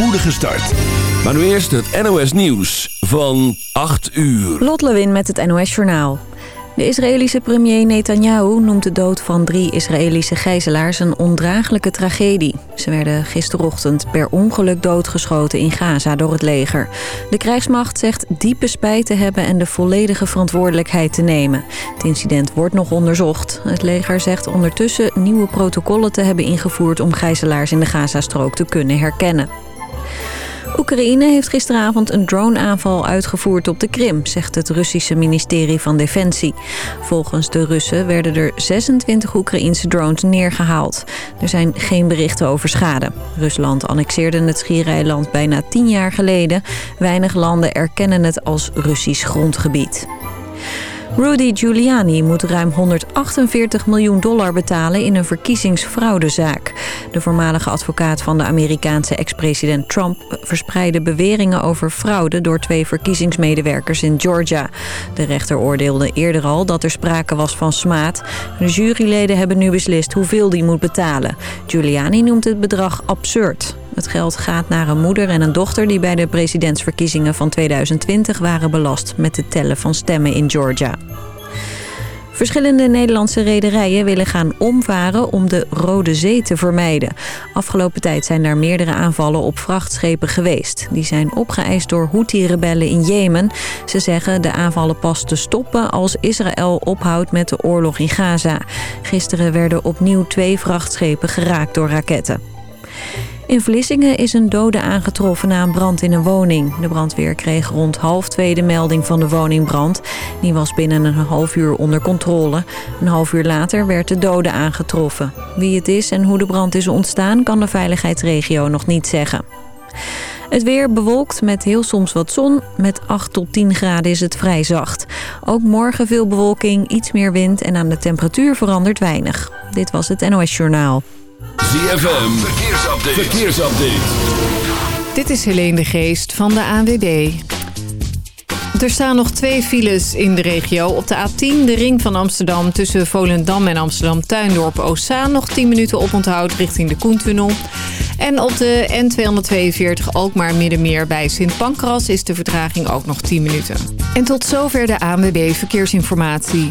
spoedige start. Maar nu eerst het NOS Nieuws van 8 uur. Lot Lewin met het NOS Journaal. De Israëlische premier Netanyahu noemt de dood van drie Israëlische gijzelaars een ondraaglijke tragedie. Ze werden gisterochtend per ongeluk doodgeschoten in Gaza door het leger. De krijgsmacht zegt diepe spijt te hebben en de volledige verantwoordelijkheid te nemen. Het incident wordt nog onderzocht. Het leger zegt ondertussen nieuwe protocollen te hebben ingevoerd om gijzelaars in de Gazastrook te kunnen herkennen. Oekraïne heeft gisteravond een droneaanval uitgevoerd op de Krim, zegt het Russische ministerie van Defensie. Volgens de Russen werden er 26 Oekraïnse drones neergehaald. Er zijn geen berichten over schade. Rusland annexeerde het schiereiland bijna 10 jaar geleden. Weinig landen erkennen het als Russisch grondgebied. Rudy Giuliani moet ruim 148 miljoen dollar betalen in een verkiezingsfraudezaak. De voormalige advocaat van de Amerikaanse ex-president Trump verspreidde beweringen over fraude door twee verkiezingsmedewerkers in Georgia. De rechter oordeelde eerder al dat er sprake was van smaad. De juryleden hebben nu beslist hoeveel die moet betalen. Giuliani noemt het bedrag absurd. Het geld gaat naar een moeder en een dochter die bij de presidentsverkiezingen van 2020 waren belast met het tellen van stemmen in Georgia. Verschillende Nederlandse rederijen willen gaan omvaren om de Rode Zee te vermijden. Afgelopen tijd zijn daar meerdere aanvallen op vrachtschepen geweest. Die zijn opgeëist door Houthi-rebellen in Jemen. Ze zeggen de aanvallen pas te stoppen als Israël ophoudt met de oorlog in Gaza. Gisteren werden opnieuw twee vrachtschepen geraakt door raketten. In Vlissingen is een dode aangetroffen na een brand in een woning. De brandweer kreeg rond half twee de melding van de woningbrand. Die was binnen een half uur onder controle. Een half uur later werd de dode aangetroffen. Wie het is en hoe de brand is ontstaan kan de veiligheidsregio nog niet zeggen. Het weer bewolkt met heel soms wat zon. Met 8 tot 10 graden is het vrij zacht. Ook morgen veel bewolking, iets meer wind en aan de temperatuur verandert weinig. Dit was het NOS Journaal. ZFM, verkeersupdate. verkeersupdate. Dit is Helene de Geest van de ANWB. Er staan nog twee files in de regio. Op de A10, de ring van Amsterdam tussen Volendam en Amsterdam-Tuindorp-Ossaan... nog 10 minuten oponthoud richting de Koentunnel. En op de N242 Alkmaar Middenmeer bij Sint Pancras... is de vertraging ook nog 10 minuten. En tot zover de ANWB Verkeersinformatie.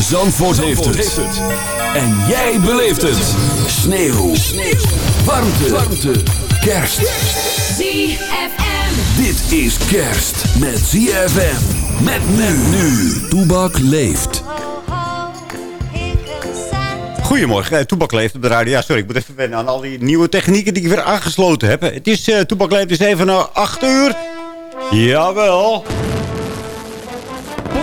Zandvoort, heeft, het. En jij beleeft het. Sneeuw. Sneeuw. Warmte. Warmte. Kerst. ZFM. Dit is kerst met ZFM. Met men nu. Toebak leeft. Goedemorgen, eh, Toebak leeft op de radio. Ja, sorry, ik moet even wennen aan al die nieuwe technieken die ik weer aangesloten heb. Het is uh, Toebak leeft, dus even na 8 uur. Jawel.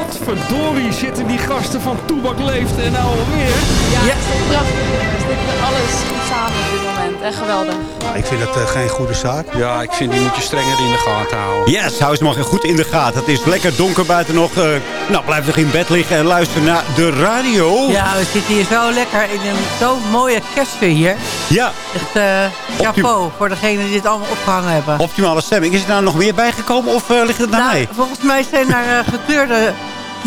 Potverdorie zitten die gasten van Toebak Leeft en nou alweer. Ja, het is prachtig. Dus alles samen op dit moment. Echt geweldig. ik vind dat uh, geen goede zaak. Ja, ik vind die moet je strenger in de gaten houden. Yes, hou ze maar goed in de gaten. Het is lekker donker buiten nog. Uh, nou, blijf nog in bed liggen en luister naar de radio. Ja, we zitten hier zo lekker in een zo mooie kerstsfeer hier. Ja. Echt uh, chapeau voor degenen die dit allemaal opgehangen hebben. Optimale stemming. Is er nou nog meer bijgekomen of ligt het naar nou, mij? Volgens mij zijn er gekleurde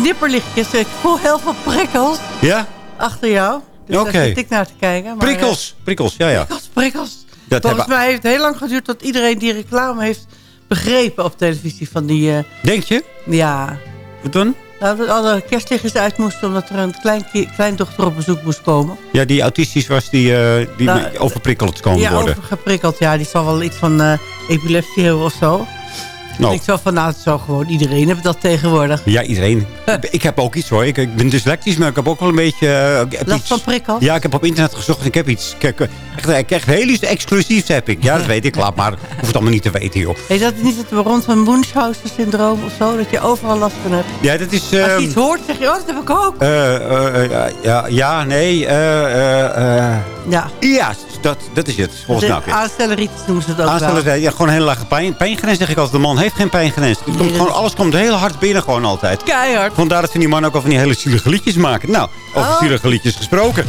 knipperlichtjes. Ik voel heel veel prikkels. Ja? Achter jou. Dus Oké. daar zit ik naar te kijken. Maar, prikkels, prikkels, ja ja. Prikkels, prikkels. Dat Volgens hebben... mij heeft het heel lang geduurd tot iedereen die reclame heeft begrepen op televisie. Van die, uh, Denk je? Ja. Wat dan? Nou, dat alle kerstlichtjes uit moesten omdat er een klein, kleindochter op bezoek moest komen. Ja, die autistisch was, die, uh, die nou, overprikkeld komen ja, worden. Ja, overgeprikkeld. Ja, die zal wel iets van uh, epilepsie hebben of zo. Nou. Ik zou van, nou, zou gewoon iedereen heeft dat tegenwoordig. Ja, iedereen. ik heb ook iets hoor. Ik, ik, ben dyslectisch, maar ik heb ook wel een beetje... Uh, Last van prikkel? Ja, ik heb op internet gezocht en ik heb iets... Kijk, echt, echt, echt heel iets exclusiefs heb ik. Ja, dat weet ik, laat maar. Hoef het allemaal niet te weten, joh. Is dat niet het rond van Munchausen-syndroom of zo? Dat je overal last van hebt? Ja, dat is... Uh, Als je iets hoort, zeg je, oh, dat heb ik ook. Uh, ja, ja, nee. ja. Ja, dat, dat is het. Volgens mij. aanstelleritis noemen ze het ook ja, gewoon een hele lage pijn, pijngrens, zeg ik altijd. De man heeft geen pijngrens. Het komt gewoon, alles komt heel hard binnen gewoon altijd. Keihard. Vandaar dat ze die man ook al van die hele zielige liedjes maken. Nou, over Oh. zielige liedjes gesproken.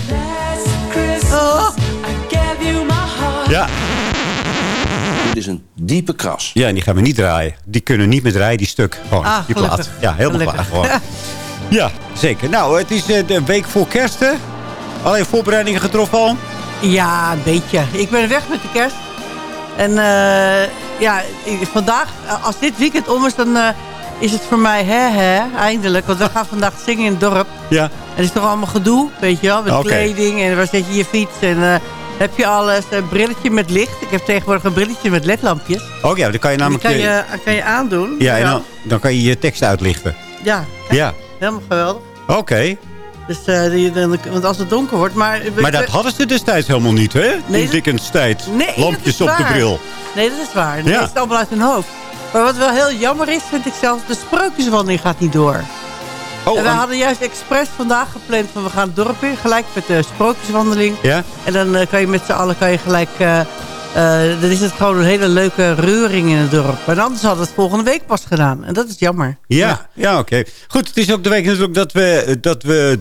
Oh. Ja. Dit is een diepe kras. ja, en die gaan we niet draaien. Die kunnen niet meer draaien, die stuk. Gewoon, Ah, die plaat. Ja, helemaal Gelukkig. klaar gewoon. Ja, zeker. Nou, het is eh, de week voor kerst, hè? Alleen voorbereidingen getroffen al? Ja, een beetje. Ik ben weg met de kerst. En eh, ja, vandaag, als dit weekend om is, dan eh, is het voor mij hè, hè, eindelijk. Want we gaan vandaag zingen in het dorp. Ja. En het is toch allemaal gedoe, weet je wel, met kleding en waar zet je je fiets en eh, heb je alles, een brilletje met licht. Ik heb tegenwoordig een brilletje met ledlampjes. Oh ja, dan kan je Die namelijk... kan je- je, kan je aandoen. ja, en dan, dan kan je je tekst uitlichten. ja, Ja, helemaal geweldig. oké. Dus, eh, die, want als het donker wordt, maar... Maar dat hadden ze destijds helemaal niet, hè? Nee, In Dickens tijd. Nee, Lampjes op de bril. Nee, dat is waar. Dat Ja. is het allemaal uit hun hoofd. Maar wat wel heel jammer is, vind ik zelf, de sprookjeswandeling gaat niet door. Oh, en we en- hadden juist expres vandaag gepland van we gaan het dorp in, gelijk met de sprookjeswandeling. Ja? En dan eh, kan je met z'n allen kan je gelijk... eh, eh, dan is het gewoon een hele leuke reuring in het dorp. En anders hadden we het volgende week pas gedaan. En dat is jammer. Ja, ja, oké. Goed, het is ook de week natuurlijk dat we, dat we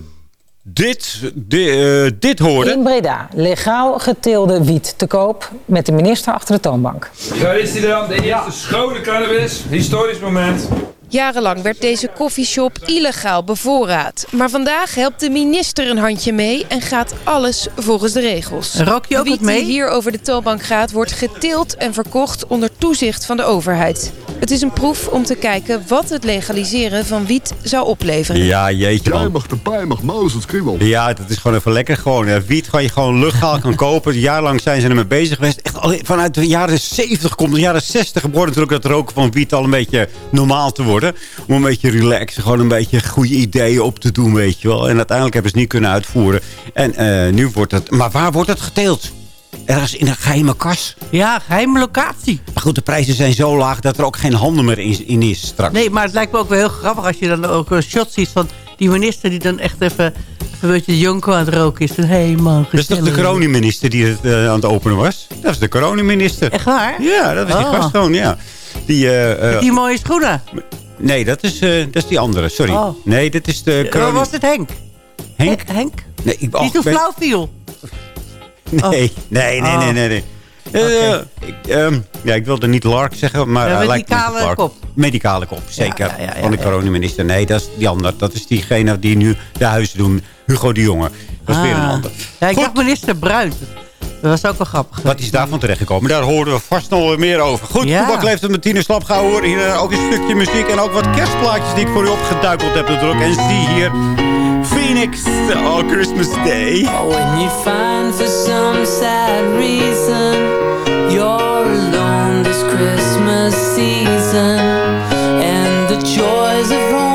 dit, di- eh, dit hoorden. In Breda, legaal geteelde wiet te koop met de minister achter de toonbank. Daar is hij dan, de eerste schone cannabis. Historisch moment. Jarenlang werd deze koffieshop illegaal bevoorraad. Maar vandaag helpt de minister een handje mee en gaat alles volgens de regels. Rook je ook de wat wiet mee? die hier over de toonbank gaat, wordt geteeld en verkocht onder toezicht van de overheid. Het is een proef om te kijken wat het legaliseren van wiet zou opleveren. Ja, jeetje man. mag erbij, mag Mozes, kriebel. Ja, dat is gewoon even lekker. Gewoon wiet gewoon je gewoon legaal kan kopen. Jaarlang zijn ze ermee bezig geweest. Echt al vanuit de jaren 70 komt de jaren 60 begon natuurlijk dat roken van wiet al een beetje normaal te worden. Om een beetje relaxen, gewoon een beetje goede ideeën op te doen, weet je wel. En uiteindelijk hebben ze het niet kunnen uitvoeren. En eh, nu wordt het... Maar waar wordt het geteeld? Ergens in een geheime kas. Ja, geheime locatie. Maar goed, de prijzen zijn zo laag dat er ook geen handel meer in, in is straks. Nee, maar het lijkt me ook wel heel grappig als je dan ook een shot ziet van die minister die dan echt even, een beetje jonko aan het roken is. Hé hey man, Dat is toch de gezellig. coronaminister die het eh, aan het openen was? Dat is de coronaminister. Echt waar? Ja, dat is die Oh. gast gewoon, ja. Die, eh, die mooie schoenen. Nee, dat is, eh, dat is die andere, sorry. Oh. Nee, dit is de Waar corona... was het Henk? Henk? He- Henk? Nee, ik, Die oh, toen ben- flauw viel. Nee, nee, nee, Oh. nee, nee. nee. Eh, ik, ehm, ja, ik wilde niet Lark zeggen, maar hij met lijkt die me niet kale Lark. kop. Medicale kop, zeker. ja, ja, ja, van de coronaminister. Nee, dat is die andere. Dat is diegene die nu de huizen doen. Hugo de Jonge. Dat is weer een Ah. ander. Ja, ik dacht minister Bruin. Dat was ook wel grappig. Wat is daarvan terechtgekomen? Daar horen we vast nog wel meer over. Goed, Ja. Toebak leeft het met Tine Slap gaan horen. Hier eh, ook een stukje muziek en ook wat kerstplaatjes die ik voor u opgeduikeld heb natuurlijk. En zie hier Phoenix, All Christmas Day. When you find for some sad reason you're alone this Christmas season, and the joys of home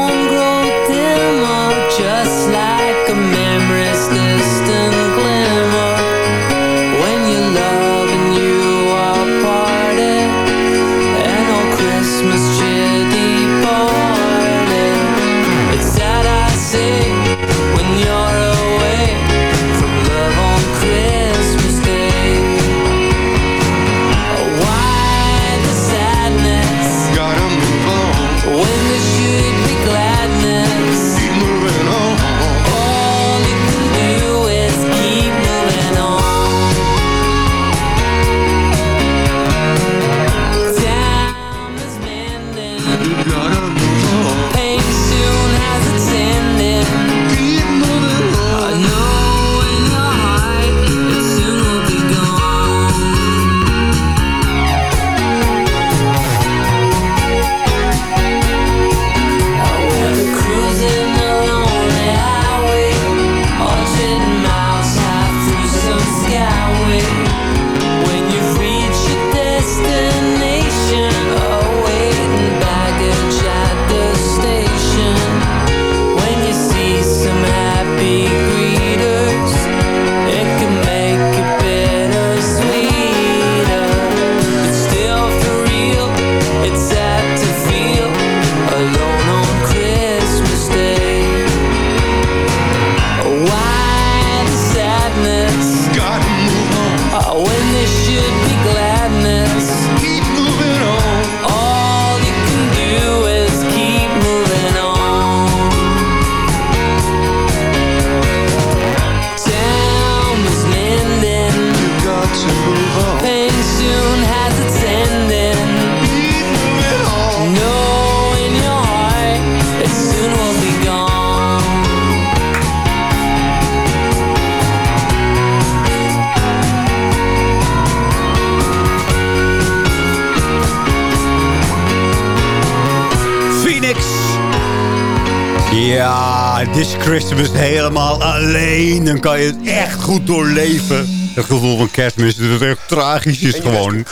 Christmas helemaal alleen. Dan kan je het echt goed doorleven. Het gevoel van kerstmis, dat het echt tragisch is gewoon.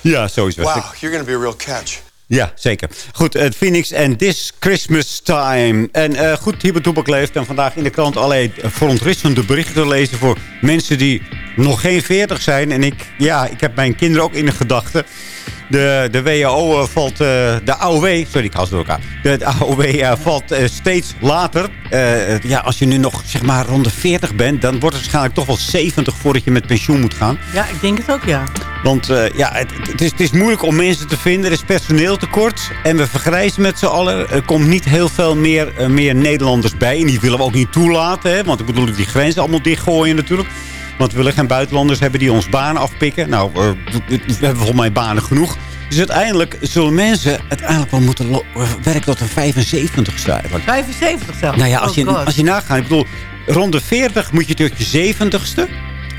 Ja, sowieso. Wow, you're gonna be a real catch. Ja, zeker. Goed, het Phoenix en This Christmas Time. En eh, goed, Hubert Toepak leeft. En vandaag in de krant allerlei verontrustende berichten te lezen... voor mensen die nog geen 40 zijn. En ik, ja, ik heb mijn kinderen ook in de gedachten. De, de WHO eh, valt... eh, de AOW, sorry, ik haal door elkaar. De, de AOW eh, valt steeds later. Ja, als je nu nog, zeg maar, rond de 40 bent... dan wordt het waarschijnlijk toch wel 70 voordat je met pensioen moet gaan. Ja, ik denk het ook, ja. Want ja, het, het, is, het is moeilijk om mensen te vinden. Er is personeeltekort. En we vergrijzen met z'n allen. Er komt niet heel veel meer, meer Nederlanders bij. En die willen we ook niet toelaten. Hè? Want ik bedoel, die grenzen allemaal dichtgooien natuurlijk. Want we willen geen buitenlanders hebben die ons banen afpikken. Nou, eh, we hebben volgens mij banen genoeg. Dus uiteindelijk zullen mensen uiteindelijk wel moeten eh, werken tot de 75 eigenlijk. 75 zelfs. Nou ja, als Oh je, God. als je nagaat, ik bedoel, rond de 40 moet je tot je 70ste.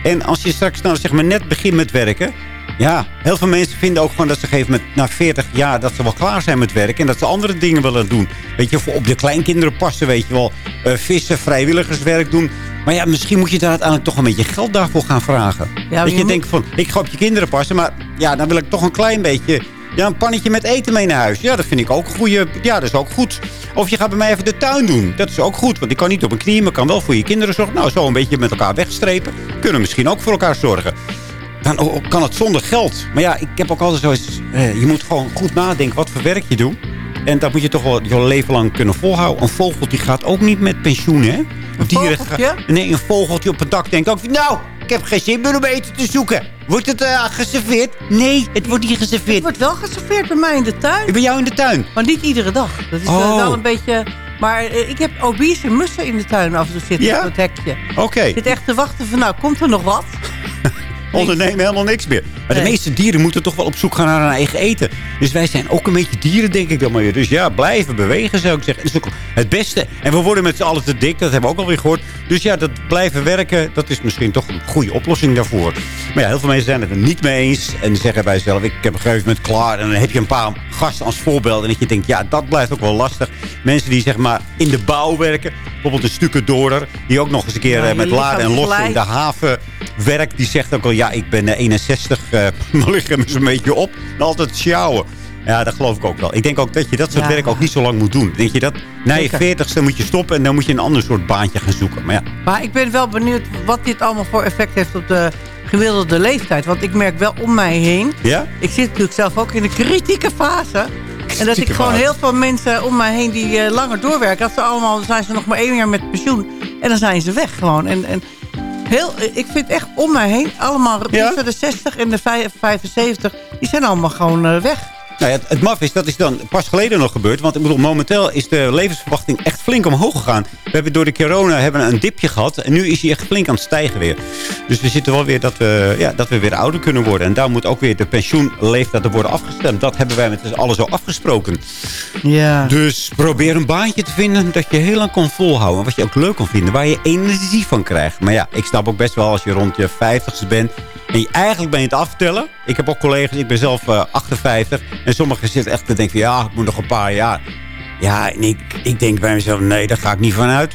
En als je straks nou zeg maar net begint met werken. Ja, heel veel mensen vinden ook gewoon dat ze geven met na 40 jaar dat ze wel klaar zijn met werken. En dat ze andere dingen willen doen. Weet je, voor op de kleinkinderen passen, weet je wel. eh, vissen, vrijwilligerswerk doen. Maar ja, misschien moet je daar uiteindelijk toch een beetje geld daarvoor gaan vragen. dat je je, moet- denkt van, ik ga op je kinderen passen. Maar ja, dan wil ik toch een klein beetje... Ja, een pannetje met eten mee naar huis. Ja, dat vind ik ook goeie, Ja, dat is ook goed. Of je gaat bij mij even de tuin doen. Dat is ook goed. Want ik kan niet op een knie, maar kan wel voor je kinderen zorgen. Nou, zo een beetje met elkaar wegstrepen. Kunnen misschien ook voor elkaar zorgen. Dan kan het zonder geld. Maar ja, ik heb ook altijd zoiets... Eh, je moet gewoon goed nadenken wat voor werk je doet. En dat moet je toch wel je leven lang kunnen volhouden. Een vogel die gaat ook niet met pensioen, hè? Een vogeltje? Nee, een vogeltje op het dak denkt ook... Nou, ik heb geen zin meer om eten te zoeken. Wordt het eh, geserveerd? Nee, het wordt niet geserveerd. Het wordt wel geserveerd bij mij in de tuin. Bij jou in de tuin? Maar niet iedere dag. Dat is eh, Oh. wel een beetje... Maar ik heb obese mussen in de tuin af en toe zitten Ja? op het hekje. Oké. Ik zit echt te wachten van, nou, komt er nog wat? Ondernemen helemaal niks meer. Maar de meeste dieren moeten toch wel op zoek gaan naar hun eigen eten. Dus wij zijn ook een beetje dieren, denk ik dan maar weer. Dus ja, blijven bewegen, zou ik zeggen. Dat is ook het beste. En we worden met z'n allen te dik, dat hebben we ook alweer gehoord. Dus ja, dat blijven werken, dat is misschien toch een goede oplossing daarvoor. Maar ja, heel veel mensen zijn het er niet mee eens. En zeggen bij zichzelf, ik heb een gegeven moment klaar. En dan heb je een paar gasten als voorbeeld. En dat je denkt, ja, dat blijft ook wel lastig. Mensen die zeg maar in de bouw werken. Bijvoorbeeld een stukendoorder. Die ook nog eens een keer Ja, eh, met laden en lossen in de haven werkt. Die zegt ook al, ja, ik ben eh, 61. eh, mijn lichaam is een beetje op. En altijd sjouwen. Ja, dat geloof ik ook wel. Ik denk ook dat je dat soort Ja. werk ook niet zo lang moet doen. Denk je dat na je Zeker. 40ste moet je stoppen en dan moet je een ander soort baantje gaan zoeken. Maar ja, Maar ik ben wel benieuwd wat dit allemaal voor effect heeft op de gemiddelde leeftijd. Want ik merk wel om mij heen. ja? Ik zit natuurlijk zelf ook in een kritieke fase. En dat ik gewoon heel veel mensen om mij heen die eh, langer doorwerken. Dat ze allemaal, dan zijn ze nog maar één jaar met pensioen. En dan zijn ze weg gewoon. En, en heel, ik vind echt om mij heen, allemaal Ja? de 60 en de vijf- 75, die zijn allemaal gewoon eh, weg. Nou ja, het, het maf is, dat is dan pas geleden nog gebeurd. Want ik bedoel, momenteel is de levensverwachting echt flink omhoog gegaan. We hebben door de corona hebben een dipje gehad. En nu is hij echt flink aan het stijgen weer. Dus we zitten wel weer dat we, ja, dat we weer ouder kunnen worden. En daar moet ook weer de pensioenleeftijd worden afgestemd. Dat hebben wij met z'n allen zo afgesproken. Ja. Dus probeer een baantje te vinden dat je heel lang kan volhouden. Wat je ook leuk kan vinden. Waar je energie van krijgt. Maar ja, ik snap ook best wel als je rond je 50ste bent. En je, eigenlijk ben je het aftellen. Ik heb ook collega's, ik ben zelf eh, 58. En sommigen zitten echt te denken van ja, ik moet nog een paar jaar. Ja, en ik, ik denk bij mezelf, nee, daar ga ik niet van uit.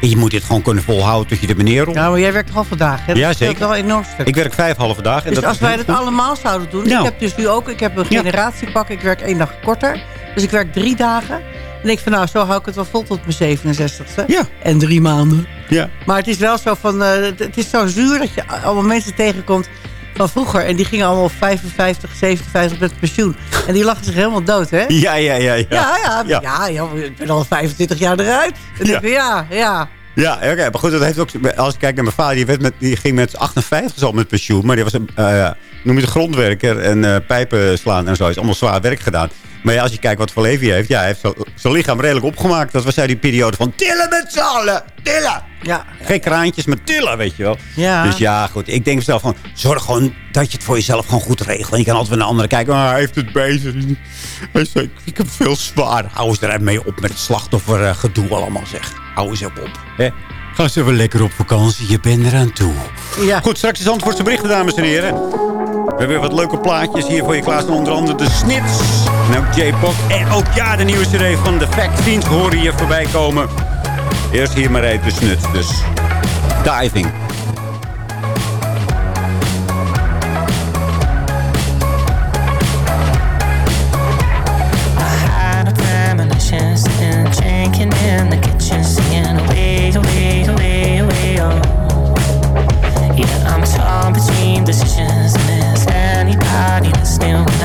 Je moet dit gewoon kunnen volhouden tot je er meneer op. Ja, maar jij werkt halve dagen. hè? Dat Ja, zeker. wel enorm stuk. Ik werk vijf halve dagen. En Dus dat als wij dat goed. allemaal zouden doen. Nou. Ik heb dus nu ook, ik heb een generatiepak. Ik werk één dag korter. Dus ik werk drie dagen. En denk van nou, zo hou ik het wel vol tot mijn 67ste. Ja. En drie maanden. Ja. Maar het is wel zo van, eh, het is zo zuur dat je allemaal mensen tegenkomt van vroeger. En die gingen allemaal op 55, 57 met pensioen. En die lachen zich helemaal dood, hè? Ja, ja, ja. Ja, Ja, ja, ja. ja, ik ben al 25 jaar eruit. En Ja. ja, ja, ja. Ja, oké. maar goed, dat heeft ook, als ik kijk naar mijn vader, die, werd met, die ging met 58 al met pensioen. Maar die was een, eh, noem je het, grondwerker en eh, pijpen slaan en zo. Is allemaal zwaar werk gedaan. Maar ja, als je kijkt wat Valevi heeft, ja, hij heeft zijn lichaam redelijk opgemaakt. Dat was uit die periode van tillen met z'n allen, tillen. Ja. Geen kraantjes, maar tillen, weet je wel. Ja. Dus ja, goed. Ik denk zelf van, zorg gewoon dat je het voor jezelf gewoon goed regelt. En Je kan altijd naar anderen kijken. Maar hij heeft het bezig. Hij zei, eh, ik heb veel zwaar. Hou eens er mee op met het slachtoffergedoe allemaal, zeg. Hou eens op op. Hè? Ga ze even lekker op vakantie. Je bent eraan toe. Ja. Goed, straks is Antwoordse berichten, dames en heren. We hebben weer wat leuke plaatjes hier voor je klaar. Onder andere de Snits. En ook J-Pop. En ook ja, de nieuwe CD van The Fact horen hier voorbij komen. Eerst hier maar even de Dus diving. decisions miss anybody listening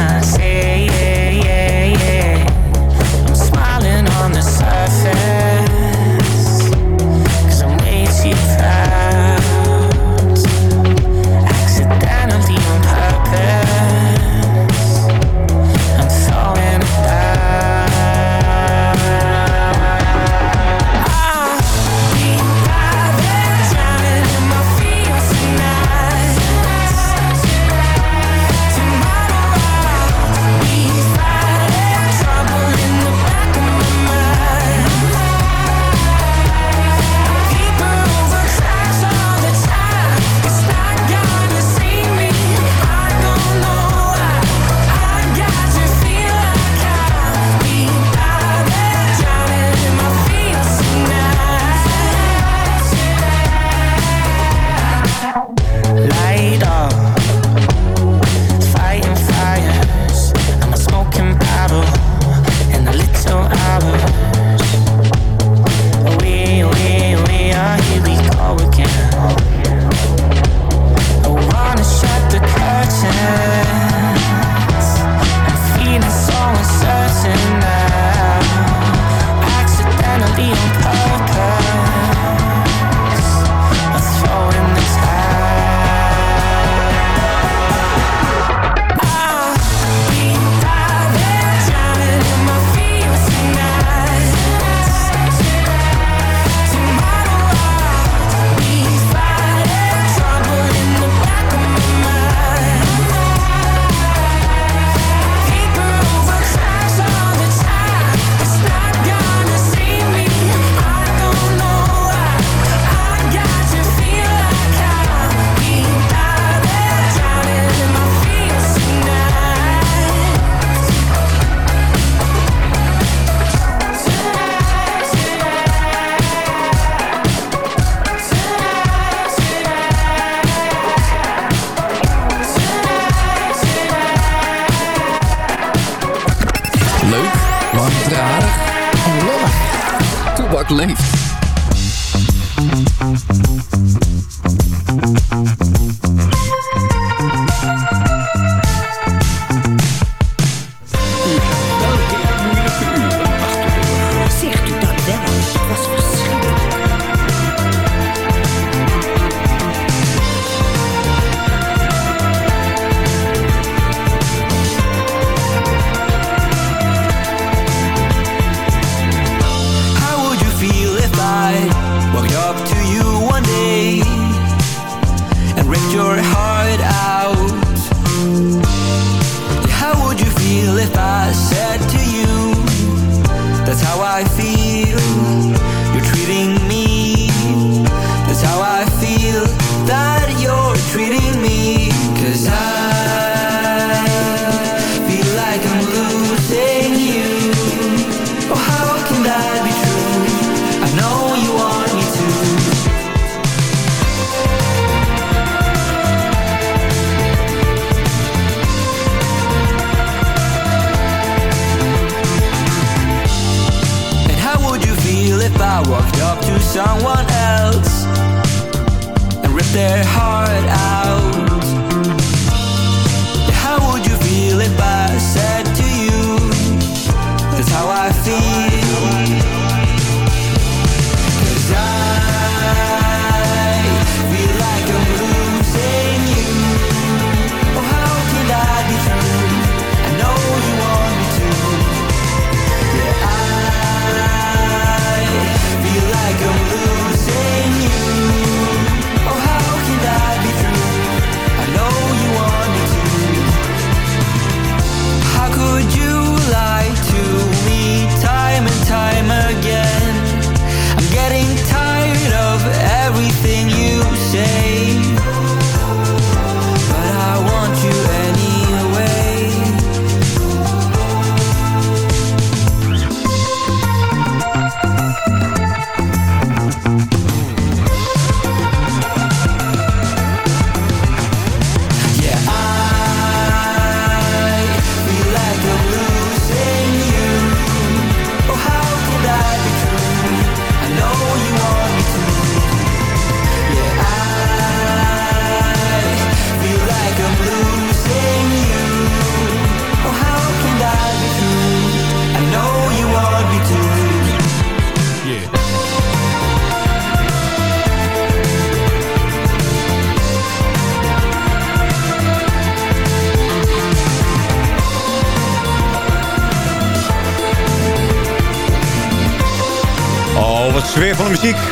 muziek.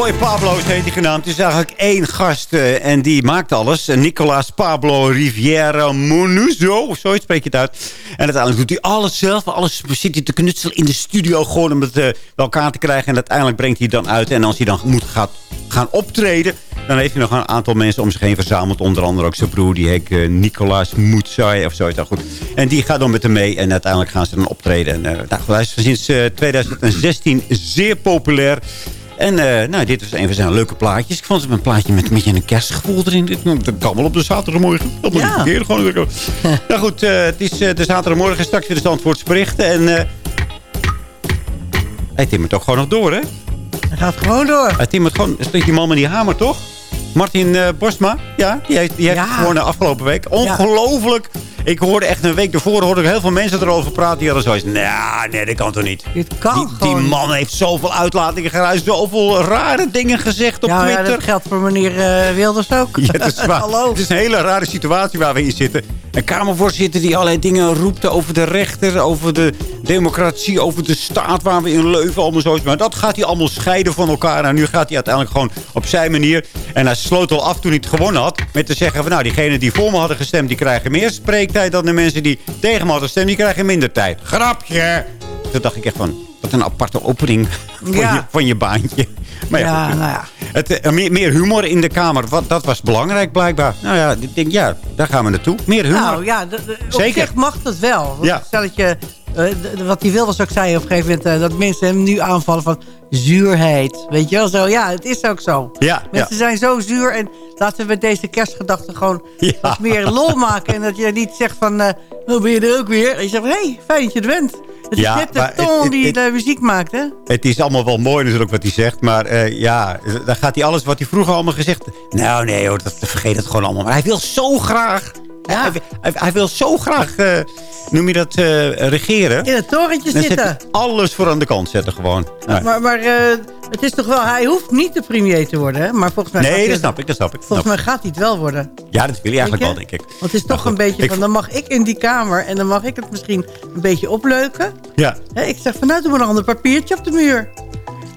Pablo. Pablo's heet hij genaamd. Het is eigenlijk één gast eh, en die maakt alles. Nicolas Pablo Riviera Monuzo. Zoiets spreek je het uit. En uiteindelijk doet hij alles zelf. Alles zit hij te knutselen in de studio gewoon om het eh, bij elkaar te krijgen. En uiteindelijk brengt hij dan uit. En als hij dan moet gaat, gaan optreden... dan heeft hij nog een aantal mensen om zich heen verzameld. Onder andere ook zijn broer. Die heet eh, Nicolas Moutsai of zoiets. Nou, goed. En die gaat dan met hem mee. En uiteindelijk gaan ze dan optreden. En, uh, nou, hij is sinds 2016 zeer populair. En uh, nou, dit was een van zijn leuke plaatjes. Ik vond het een plaatje met een beetje een kerstgevoel erin. Dat kan wel op de zaterdagmorgen. Dat moet ja. ik gewoon. nou goed, uh, het is uh, de zaterdagmorgen. Straks weer de Zandvoortsberichten. En hij timmert toch gewoon nog door, hè? Hij gaat gewoon door. Hij timmert gewoon... Is die man met die hamer, toch? Martin Bosma, ja, die heeft, die heeft ja. gewoon de afgelopen week. Ongelooflijk. Ja. Ik hoorde echt een week ervoor hoorde ik heel veel mensen erover praten. Die hadden zoiets, nou, nee, dat kan toch niet. Dit kan die, die man heeft zoveel uitlatingen gedaan. Zoveel rare dingen gezegd op ja, Twitter. Ja, dat geldt voor meneer uh, Wilders ook. Ja, het, is waar. het is een hele rare situatie waar we in zitten. Een kamervoorzitter die allerlei dingen roept over de rechter, over de democratie, over de staat waar we in Leuven allemaal zo Maar dat gaat hij allemaal scheiden van elkaar. En nu gaat hij uiteindelijk gewoon op zijn manier. En hij sloot al af toen hij het gewonnen had. Met te zeggen van nou, diegenen die voor me hadden gestemd, die krijgen meer spreektijd dan de mensen die tegen me hadden gestemd. Die krijgen minder tijd. Grapje! Toen dacht ik echt van, wat een aparte opening van, ja. je, van je baantje. Maar ja, ja, nou ja. Het, uh, meer, meer, humor in de Kamer. Wat, dat was belangrijk blijkbaar. Nou ja, ik denk, ja, daar gaan we naartoe. Meer humor. Nou ja, de, de, op Zeker. zich mag dat wel. Want ja. Stel dat je, uh, wat die Wilders ook zei op een gegeven moment... Uh, dat mensen hem nu aanvallen van zuurheid. Weet je wel zo? Ja, het is ook zo. Ja, mensen ja. zijn zo zuur. En laten we met deze kerstgedachten gewoon ja. wat meer lol maken. En dat je niet zegt van, uh, hoe ben je er ook weer? En je zegt, hé, hey, fijn dat je er bent. Het is net de toon die de muziek maakt, hè? Het is allemaal wel mooi natuurlijk wat hij zegt. Maar uh, ja, dan gaat hij alles wat hij vroeger allemaal gezegd... Nou nee hoor, dat, vergeet het gewoon allemaal. Maar hij wil zo graag... Ja. Hij, hij, hij, wil zo graag, uh, noem je dat, uh, regeren. In het torentje dan zitten. alles voor aan de kant zetten gewoon. Nee. Maar, maar uh, het is toch wel, hij hoeft niet de premier te worden, hè? Maar volgens mij nee, dat snap ik, dat snap ik. Volgens mij gaat hij het wel worden. Ja, dat wil hij eigenlijk wel, denk ik. Want het is toch een beetje van, dan mag ik in die kamer en dan mag ik het misschien een beetje opleuken. Ja. Hè, ik zeg van, nou, doe maar nog een papiertje op de muur.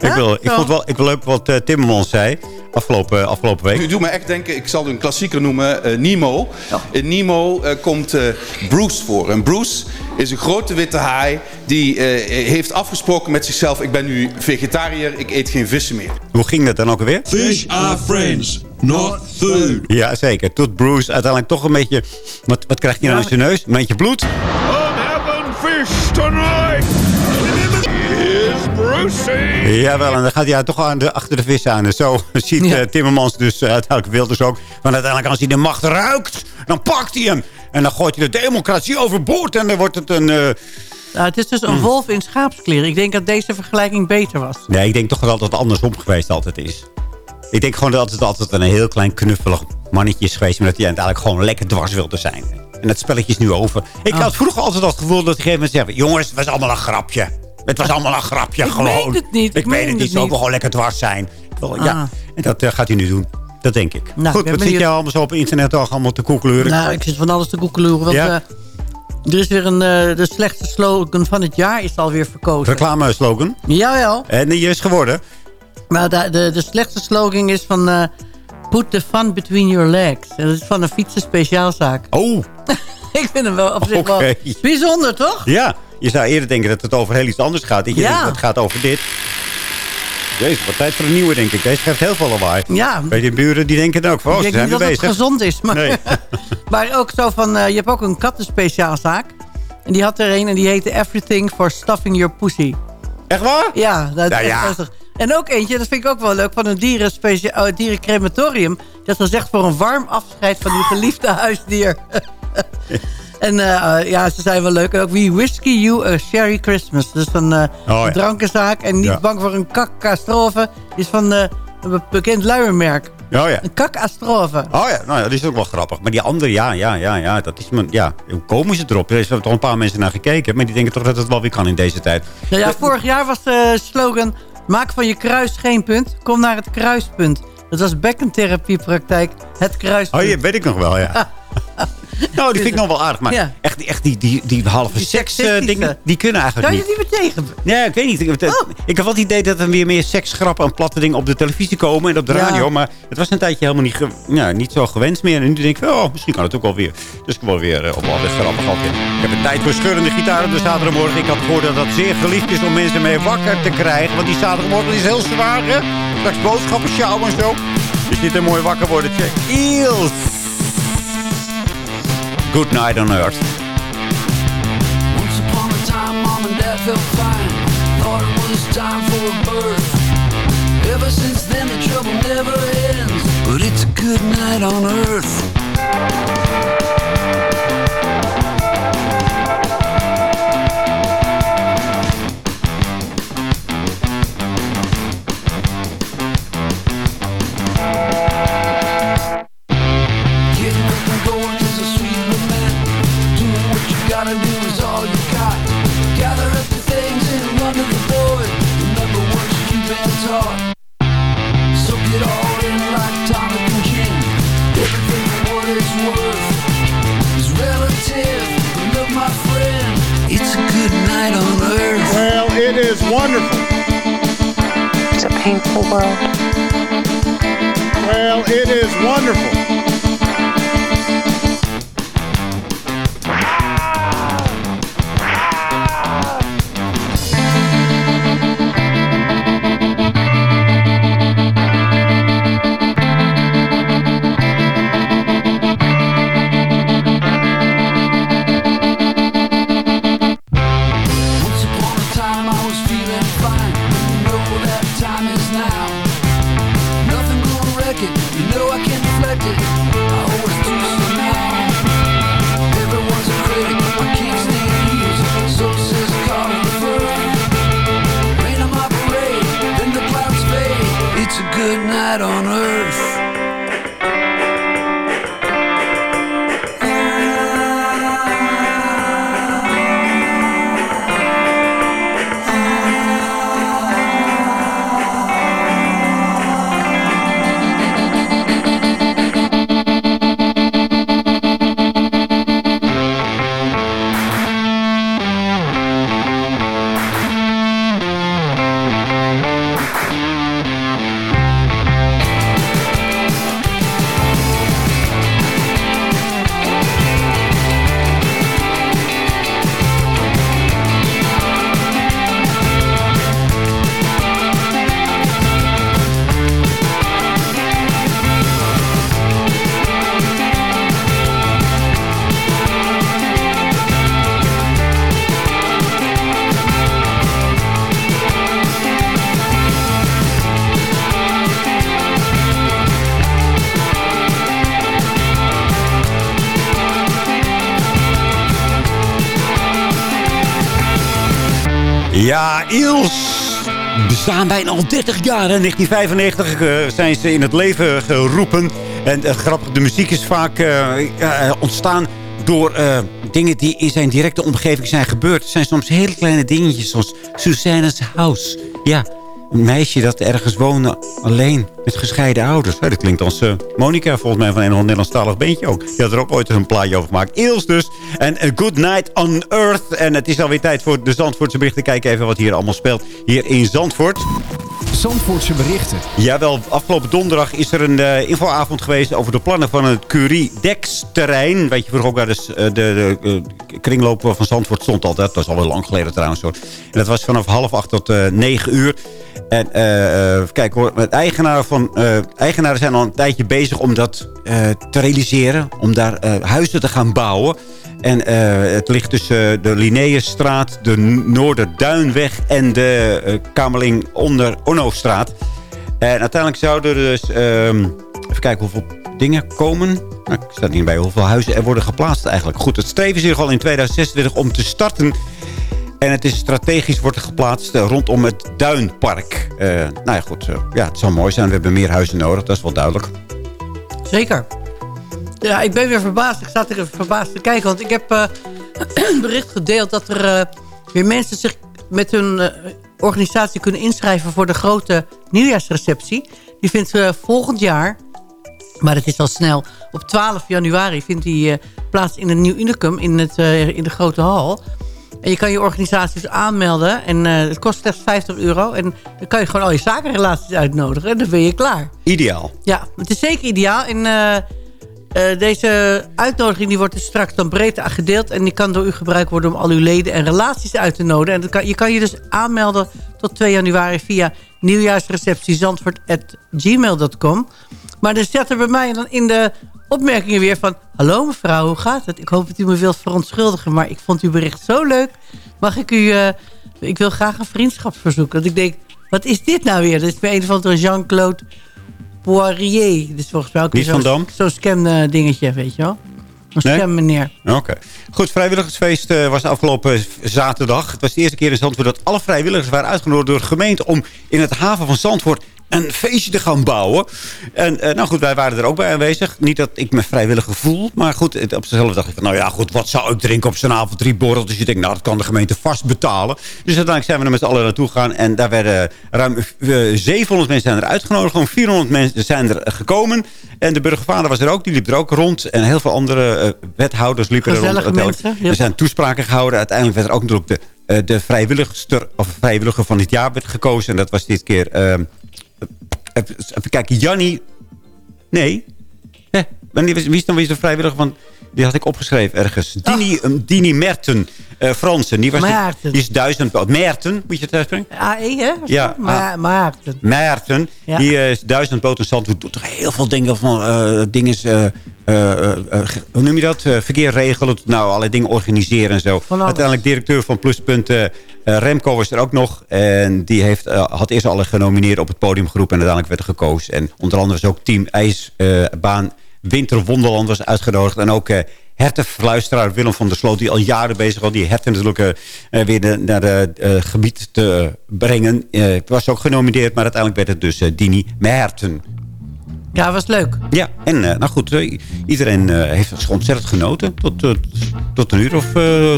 Ik, wil, ik, vond wel, ik wil leuk wat uh, Timmermans zei afgelopen, afgelopen week. U doet me echt denken, ik zal een klassieker noemen, uh, Nemo. Ja. In Nemo uh, komt uh, Bruce voor. En Bruce is een grote witte haai die heeft afgesproken met zichzelf... ik ben nu vegetariër, ik eet geen vissen meer. Hoe ging dat dan ook alweer? Fish are friends, not food. Ja, zeker. Tot Bruce uiteindelijk toch een beetje... Wat, wat krijgt hij nou in zijn neus? Een beetje bloed? I'm having fish tonight! Brucey. Jawel, en dan gaat hij toch aan de, achter de vis aan. En zo ziet ja. uh, Timmermans dus uh, uiteindelijk Wilders ook. Want uiteindelijk als hij de macht ruikt, dan pakt hij hem. En dan gooit hij de democratie overboord. En dan wordt het een... Uh, nou, het is dus een mm. wolf in schaapskleren. Ik denk dat deze vergelijking beter was. Nee, ik denk toch wel dat het andersom geweest altijd is. Ik denk gewoon dat het altijd een heel klein knuffelig mannetje is geweest. Maar dat hij uiteindelijk gewoon lekker dwars wilde zijn. En dat spelletje is nu over. Ik oh. had vroeger altijd het gevoel dat op een gegeven moment zei... jongens, het was allemaal een grapje. Het was allemaal een grapje ik gewoon. Ik weet het niet. Ik, ik weet het niet. Zo gewoon lekker dwars zijn. Wil, ah. Ja, en dat uh, gaat hij nu doen. Dat denk ik. Nou, Goed, wat zit je allemaal zo op internet al allemaal te koekeleuren? Nou, ik zit van alles te koekeleuren. Want, ja. uh, er is weer een, uh, de slechtste slogan van het jaar is alweer verkozen. Reclame slogan? Jawel. En die is geworden? Maar de, de, de slechtste slogan is van... Put the fun between your legs. En dat is van een fietsen speciaalzaak. Oh. ik vind hem wel op zich okay. wel bijzonder, toch? Ja. Je zou eerder denken dat het over heel iets anders gaat. Dat je ja. denkt, het gaat over dit. Jezus, wat tijd voor een nieuwe, denk ik. Deze geeft heel veel lawaai. Ja. Bij de buren, die denken dan ook van, oh, ik denk zijn niet dat bezig. het gezond is. Maar, nee. maar ook zo van, uh, je hebt ook een kattenspeciaalzaak. En die had er een en die heette Everything for Stuffing Your Pussy. Echt waar? Ja. Dat nou, is ja. Echt en ook eentje, dat vind ik ook wel leuk, van een dierenspeciaal, uh, dierencrematorium. Dat gezegd voor een warm afscheid van uw geliefde huisdier. En uh, ja, ze zijn wel leuk. En ook We Whisky You a Sherry Christmas. Dus uh, oh, ja. een drankenzaak. En niet ja. bang voor een kakastrofe. Is van uh, een bekend luiermerk. Oh ja. Een kakastrofe. Oh ja, nou ja, dat is ook wel grappig. Maar die andere, ja, ja, ja, ja. Dat is, ja, hoe komen ze erop? Er zijn toch een paar mensen naar gekeken. Maar die denken toch dat het wel weer kan in deze tijd. Nou ja, vorig jaar was de slogan... Maak van je kruis geen punt. Kom naar het kruispunt. Dat was bekkentherapiepraktiek. Het kruispunt. Oh, ja, weet ik nog wel, ja. Nou, die vind ik nog wel aardig. Maar ja. echt echt, echt die, die, die halve seks eh, dingen, die kunnen eigenlijk Kan je niet. niet meer tegen? Ja, ik weet niet. Ik, Oh. ik heb wel het idee dat er weer meer seksgrappen en platte dingen op de televisie komen en op de Ja. radio. Maar het was een tijdje helemaal niet, ja, niet zo gewenst meer. En nu denk ik, oh, misschien kan het ook wel weer. Dus ik wel weer uh, op weer grappig gehad. Ik heb een tijd voor scheurende gitaar op de zaterdagmorgen. Ik had gehoord dat dat zeer geliefd is om mensen mee wakker te krijgen. Want die zaterdagmorgen is heel zwaar, hè? Straks boodschappen sjouwen en zo. Dus dit een mooi wakker worden. Check. Eels. Good night on earth. Once upon a time, mom and dad felt fine. Thought it was time for a birth. Ever since then, the trouble never ends. But it's a good night on earth. Painful world. Well, it is wonderful. Night on earth. Ja, Iels bestaan bijna al 30 jaar. In 1995 eh, zijn ze in het leven geroepen. En eh, grappig, de muziek is vaak eh, ontstaan door dingen die in zijn directe omgeving zijn gebeurd. Het zijn soms hele kleine dingetjes, zoals Susanne's House. Ja, een meisje dat ergens woonde alleen met gescheiden ouders. Ja, dat klinkt als eh, Monica, volgens mij van een Nederlandstalig beentje ook. Die had er ook ooit een plaatje over gemaakt. Eels dus. En A Good Night on Earth. En het is alweer tijd voor de Zandvoortse berichten. Kijken even wat hier allemaal speelt. Hier in Zandvoort. Zandvoortse berichten. Jawel, afgelopen donderdag is er een eh, infoavond geweest over de plannen van het Curie-Dex-terrein. Weet je, vroeger ook waar de, de, de eh, kringloop van Zandvoort stond altijd. Dat was al wel lang geleden trouwens hoor. En dat was vanaf half acht tot eh, negen uur. En eh, kijk hoor, met eigenaren, van, eh, zijn al een tijdje bezig om dat te realiseren. Om daar huizen te gaan bouwen. En het ligt tussen de Linnaeusstraat, de Noorderduinweg en de uh, Kamerling onder Onnostraat. En uiteindelijk zouden er dus, ehm, even kijken hoeveel dingen komen. Nou, ik sta niet bij hoeveel huizen er worden geplaatst eigenlijk. Goed, het streven is geval in 2026 om te starten. En het is strategisch wordt geplaatst uh, rondom het Duinpark. Uh, nou ja, goed. Ja, het zal mooi zijn. We hebben meer huizen nodig. Dat is wel duidelijk. Zeker. Ja, ik ben weer verbaasd. Ik sta er verbaasd te kijken. Want ik heb een bericht gedeeld dat er weer mensen zich met hun organisatie kunnen inschrijven voor de grote nieuwjaarsreceptie. Die vindt volgend jaar Maar het is al snel. Op 12 januari vindt die eh, plaats in het Nieuw Unicum in, het, eh, in de Grote Hal. En je kan je organisaties aanmelden. En eh, het kost slechts 50 euro. En dan kan je gewoon al je zakenrelaties uitnodigen. En dan ben je klaar. Ideaal. Ja, het is zeker ideaal. En eh, eh, deze uitnodiging die wordt dus straks dan breed gedeeld. En die kan door u gebruikt worden om al uw leden en relaties uit te nodigen. En dat kan, je kan je dus aanmelden tot 2 januari via nieuwjaarsreceptiezandvoort.gmail.com. Maar dan zet er bij mij dan in de opmerkingen weer van... Hallo mevrouw, hoe gaat het? Ik hoop dat u me wilt verontschuldigen, maar ik vond uw bericht zo leuk. Mag ik u... eh, ik wil graag een vriendschapsverzoek. Dat ik denk, wat is dit nou weer? Dat is bij een of andere Jean-Claude Poirier. Dus volgens mij ook zo'n Van zo'n scam eh, dingetje, weet je wel. Nee? scam meneer. Oké. Goed, vrijwilligersfeest eh, was afgelopen zaterdag. Het was de eerste keer in Zandvoort dat alle vrijwilligers waren uitgenodigd door de gemeente... om in het haven van Zandvoort een feestje te gaan bouwen. En eh, nou goed, wij waren er ook bij aanwezig. Niet dat ik me vrijwilliger voel, maar goed, het- op zichzelf dacht ik van... nou ja, goed, wat zou ik drinken op zo'n avond? Drie borrels. Dus je denkt, nou, dat kan de gemeente vast betalen. Dus uiteindelijk zijn we er met z'n allen naartoe gegaan. En daar werden ruim eh, 700 mensen zijn er uitgenodigd. Gewoon 400 mensen zijn er gekomen. En de burgervader was er ook, die liep er ook rond. En heel veel andere eh, wethouders liepen er rond. Mensen, ja. Er zijn toespraken gehouden. Uiteindelijk werd er ook natuurlijk de, eh, de vrijwilligster, of vrijwilliger van dit jaar werd gekozen. En dat was dit keer... even, even kijken, Jannie... Nee. Hè? Wie is dan weer de vrijwilliger van... Die had ik opgeschreven ergens. Dini, eh, Dini Merten, eh Fransen. Die, was de- die is duizend... Merten, moet je het uitspreken? AE, hè? Ja, Ma Maarten. Maarten, Ja. die eh, is duizend boot in Zandvoort. Doet toch heel veel dingen van eh dingen... ge- hoe noem je dat? Verkeer regelen. Nou, allerlei dingen organiseren en zo. Uiteindelijk directeur van Pluspunt Remco was er ook nog. En die heeft, had eerst alle genomineerd op het podium geroepen. En uiteindelijk werd er gekozen. En onder andere was ook team IJsbaan Winter Wonderland was uitgenodigd. En ook... eh hertenfluisteraar Willem van der Sloot... die al jaren bezig was die herten natuurlijk eh, eh, weer de- naar het gebied te brengen. Was ook genomineerd, maar uiteindelijk werd het dus Dini Merten. Ja, was leuk. Ja, en nou goed, iedereen heeft ontzettend genoten. Tot, tot een uur of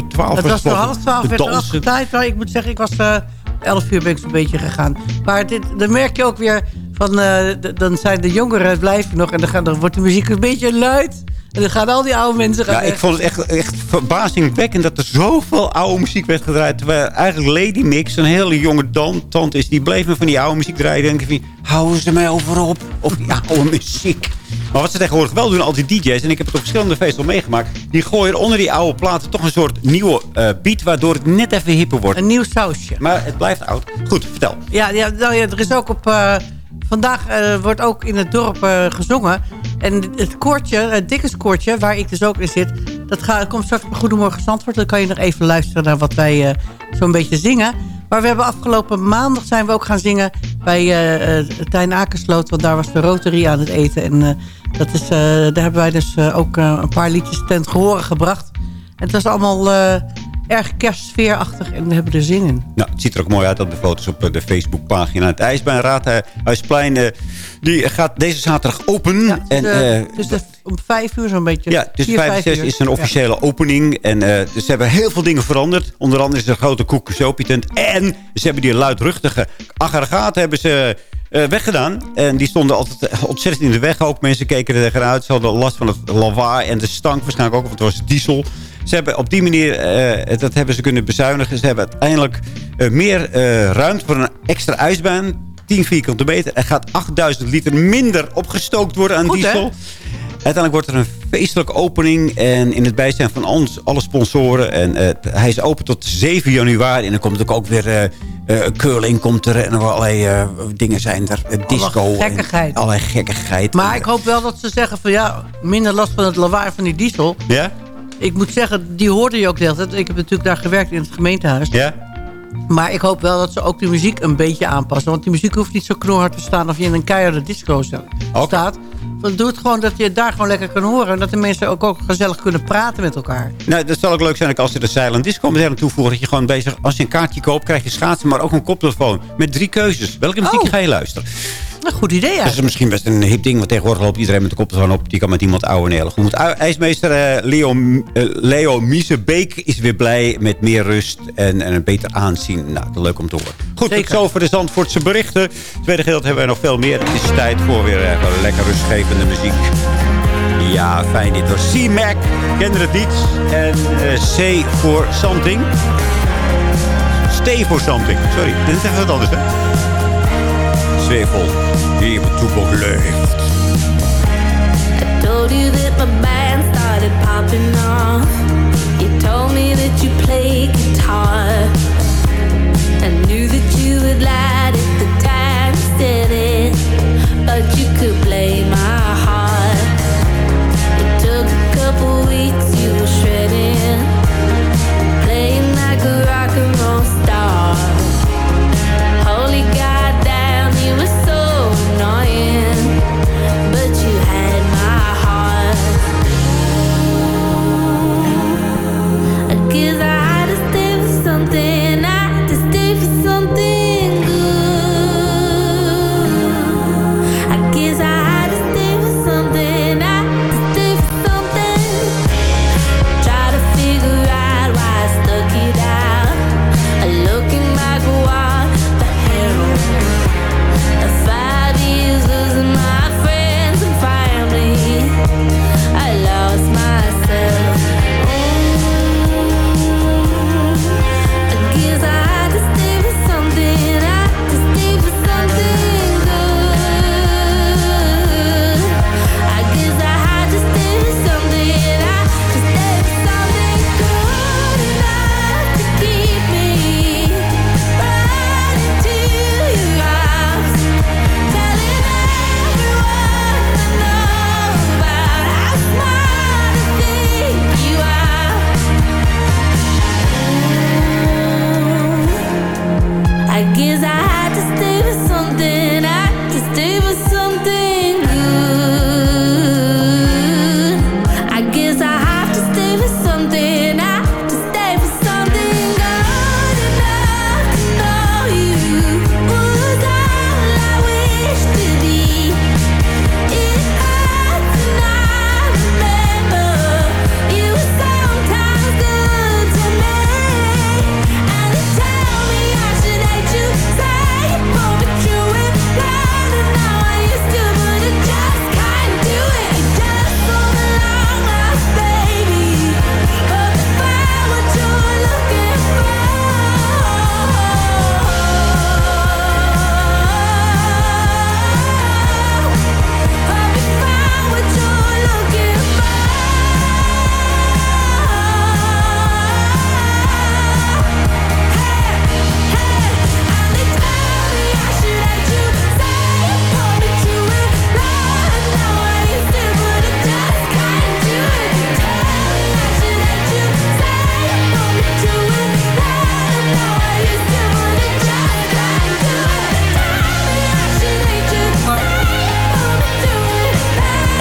twaalf. Het was ik. half twaalf werd er dansen. afgetijd. Maar ik moet zeggen, ik was 11 uur ben ik zo'n beetje gegaan. Maar dit, dan merk je ook weer van... eh, dan zijn de jongeren blijven nog. En dan, gaan, dan wordt de muziek een beetje luid. En dan gaan al die oude mensen... Gaan Ja, weg. ik vond het echt, echt verbazingwekkend dat er zoveel oude muziek werd gedraaid. Terwijl eigenlijk Lady Mix, een hele jonge dan, tante is, die bleef me van die oude muziek draaien. En denk ik van, houden ze mij over op? Of die oude muziek. Maar wat ze tegenwoordig wel doen, al die DJ's, en ik heb het op verschillende feesten al meegemaakt, die gooien onder die oude platen toch een soort nieuwe eh, beat, waardoor het net even hipper wordt. Een nieuw sausje. Maar het blijft oud. Goed, vertel. Ja, ja, nou ja, er is ook op... eh, vandaag eh, wordt ook in het dorp gezongen. En het koortje, het dikkerskoortje, waar ik dus ook in zit... dat gaat, komt straks bij Goedemorgen Zandvoort. Dan kan je nog even luisteren naar wat wij zo'n beetje zingen. Maar we hebben afgelopen maandag zijn we ook gaan zingen... bij eh, Tijn Akersloot, want daar was de Rotary aan het eten. En eh, dat is, daar hebben wij dus ook een paar liedjes ten gehore gebracht. En het was allemaal erg kerstsfeerachtig en we hebben er zin in. Nou, het ziet er ook mooi uit op de foto's op de Facebookpagina. Het IJsbaan Raadhuisplein eh, die gaat deze zaterdag open. en, Eh, eh, dus om vijf uur zo'n beetje. Ja, dus Vier, 5 vijf 6 uur. is een Ja. officiële opening. En eh, dus ze hebben heel veel dingen veranderd. Onder andere is er een grote koekensopietent. En ze hebben die luidruchtige aggregaten hebben ze eh, weggedaan. En die stonden altijd eh, ontzettend in de weg ook. Mensen keken er tegenuit. Ze hadden last van het lawaai en de stank waarschijnlijk ook. Want het was diesel. Ze hebben op die manier, dat hebben ze kunnen bezuinigen. Ze hebben uiteindelijk meer ruimte voor een extra ijsbaan. 10 vierkante meter. Er gaat 8000 liter minder opgestookt worden aan Goed, hè? Uiteindelijk wordt er een feestelijke opening. En in het bijzijn van ons, alle sponsoren. En eh, hij is open tot 7 januari. En dan komt natuurlijk ook weer eh, curling komt er. En allerlei dingen zijn er. Disco. Alle gekkigheid. En allerlei gekkigheid. Maar ik hoop wel dat ze zeggen van ja, minder last van het lawaai van die diesel. Ja? Ik moet zeggen, die hoorde je ook de hele tijd. Ik heb natuurlijk daar gewerkt in het gemeentehuis. Ja? Maar ik hoop wel dat ze ook de muziek een beetje aanpassen. Want die muziek hoeft niet zo knorhard te staan of je in een keiharde disco sta- staat. Want doe het gewoon dat je het daar gewoon lekker kan horen. En dat de mensen ook, ook gezellig kunnen praten met elkaar. Nou, dat zal ook leuk zijn als ze de silent disco meteen aan toevoegen. Dat je gewoon bezig, als je een kaartje koopt, krijg je schaatsen, maar ook een koptelefoon. Met drie keuzes. Welke muziek Oh. ga je luisteren? Een goed idee, Dat is misschien best een hip ding, want tegenwoordig loopt iedereen met de koptelefoon op. Die kan met iemand ouwe heel goed. IJsmeester eh, Leo, eh, Leo Miezebeek is weer blij met meer rust en, en een beter aanzien. Nou, leuk om te horen. Goed, tot zover de Zandvoortse berichten. Tweede gedeelte hebben we nog veel meer. Het is tijd voor weer eh, lekker rustgevende muziek. Ja, fijn dit door C-Mac. Niet. En C for something. Stay for something. Sorry, dit is even wat anders, hè? Zwevel. Hier op Toepak leeft. told you that my band started popping off. You told me that you play guitar. I knew that you would light